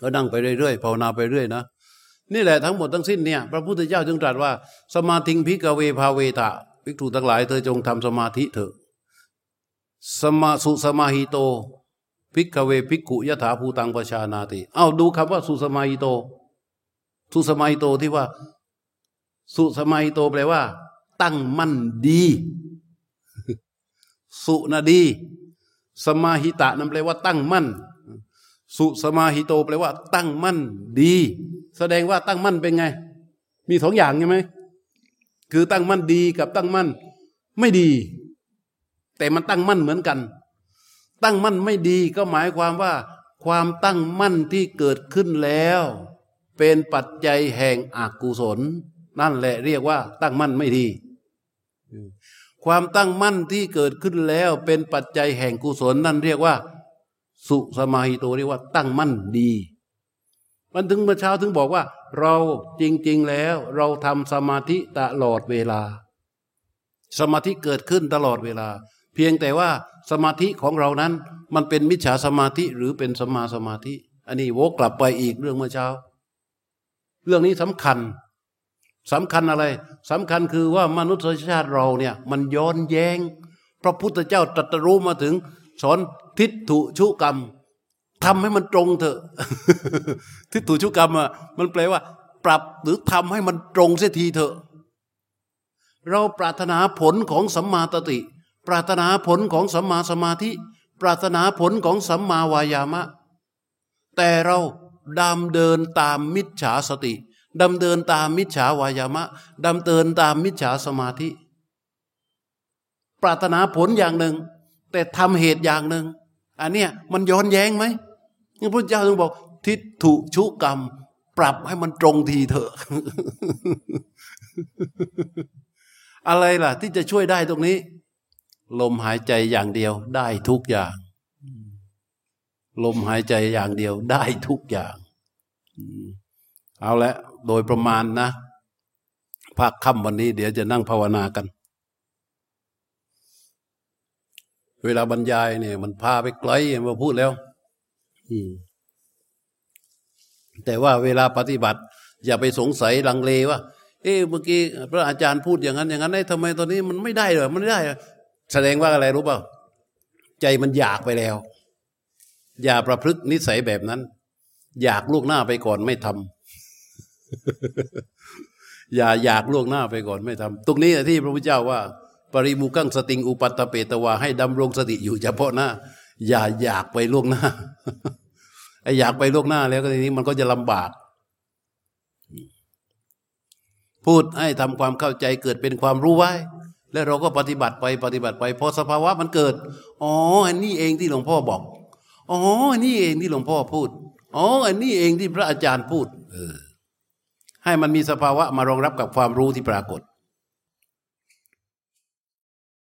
ก็นั่งไปเรื่อยๆภาวนาไปเรื่อยนะนี่แหละทั้งหมดทั้งสิ้นเนี่ยพระพุทธเจ้าจึงตรัสว่า สมาธิง ภิกขเวภาเวถะภิกษุทั้งหลายเธอจงทำสมาธิเถอะสมาสุสมาหิโต ภิกขเว ภิกขุยถาภูตัง ปชานาติ เอาดูคำว่า สุสมาหิโต สุสมาหิโตที่ว่า สุสมาหิโตแปลว่า ตั้งมั่นดี สุน่ะดี สมาหิตะนั่นแปลว่าตั้งมั่น สุสมาหิโตแปลว่า ตั้งมั่นดี แสดงว่าตั้งมั่นเป็นไง มีสองอย่างใช่ไหมคือตั้งมั่นดีกับตั้งมั่น ไม่ดี แต่มันตั้งมั่นเหมือนกัน ตั้งมั่นไม่ดีก็หมายความว่า ความตั้งมั่นที่เกิดขึ้นแล้ว เป็นปัจจัยแห่งอกุศล นั่นแหละเรียกว่าตั้งมั่นไม่ดี ความตั้งมั่นที่เกิดขึ้นแล้วเป็นปัจจัยแห่งกุศลนั่นเรียกว่า สุสมาหิโตเรียกว่า ตั้งมั่นดี มันถึงเมื่อเช้าถึงบอกว่า เราจริง ๆแล้วเราทำสมาธิตลอดเวลา สมาธิเกิดขึ้นตลอดเวลา เพียงแต่ว่าสมาธิของเรานั้น มันเป็นมิจฉาสมาธิหรือเป็นสมาสมาธิ อันนี้โวกกลับไปอีกเรื่องเมื่อเช้า เรื่องนี้สำคัญ สำคัญอะไรสำคัญคือว่ามนุษยชาติเราเนี่ยมันย้อนแยง้ง พระพุทธเจ้าตรัสรู้มาถึง สอนทิฏฐุชุกรรมทำให้มันตรงเถอะ ทิฏฐุชุกรรมอะมันแปลว่า ปรับหรือทำให้มันตรงเสียทีเถอะ เราปรารถนาผลของสัมมาตติ ปรารถนาผลของสัมมาสมาธิ ปรารถนาผลของสัมมาวายามะ แต่เราดำเดินตามมิจฉาสติ ดำเดินตามมิจฉาวายามะดำเดินตามมิจฉาสมาธิ ปรารถนาผลอย่างหนึ่ง แต่ทำเหตุอย่างหนึ่ง อันเนี้ยมันย้อนแย้งไหมพระพุทธเจ้าต้องบอก ทิฏฐุชุกรรม ปรับให้มันตรงทีเถอะ อะไรล่ะ ที่จะช่วยได้ตรงนี้ ลมหายใจอย่างเดียวได้ทุกอย่าง ลมหายใจอย่างเดียวได้ทุกอย่าง เอาละ โดยประมาณนะ ภาคค่ำวันนี้เดี๋ยวจะนั่งภาวนากัน เวลาบรรยายเนี่ย มันพาไปไกลมาพูดแล้วแต่ว่าเวลาปฏิบัติ อย่าไปสงสัยลังเลว่า เอ๊ะเมื่อกี้พระอาจารย์พูดอย่างนั้น อย่างนั้นได้ทำไมตอนนี้มันไม่ได้เหรอมันไม่ได้ แสดงว่าอะไรรู้เปล่า ใจมันอยากไปแล้ว อย่าประพฤตินิสัยแบบนั้น อยากลูกหน้าไปก่อนไม่ทำ อย่าอยากล่วงหน้าไปก่อนไม่ทำตรงนี้ที่พระพุทธเจ้าว่า ปริมุกังสติงอุปัตตเปตวาให้ดำรงสติอยู่เฉพาะหน้า อย่าอยากไปล่วงหน้าไอ้อยากไปล่วงหน้าแล้วก็ทีนี้มันก็จะลำบาก พูดให้ทำความเข้าใจเกิดเป็นความรู้ไว้ แล้วเราก็ปฏิบัติไปปฏิบัติไปพอสภาวะมันเกิด อ๋อ อันนี้เองที่หลวงพ่อบอก อ๋อนี่เองที่หลวงพ่อพูด อ๋อ อันนี้เองที่พระอาจารย์พูด เออ ให้มันมีสภาวะมารองรับกับความรู้ที่ปรากฏ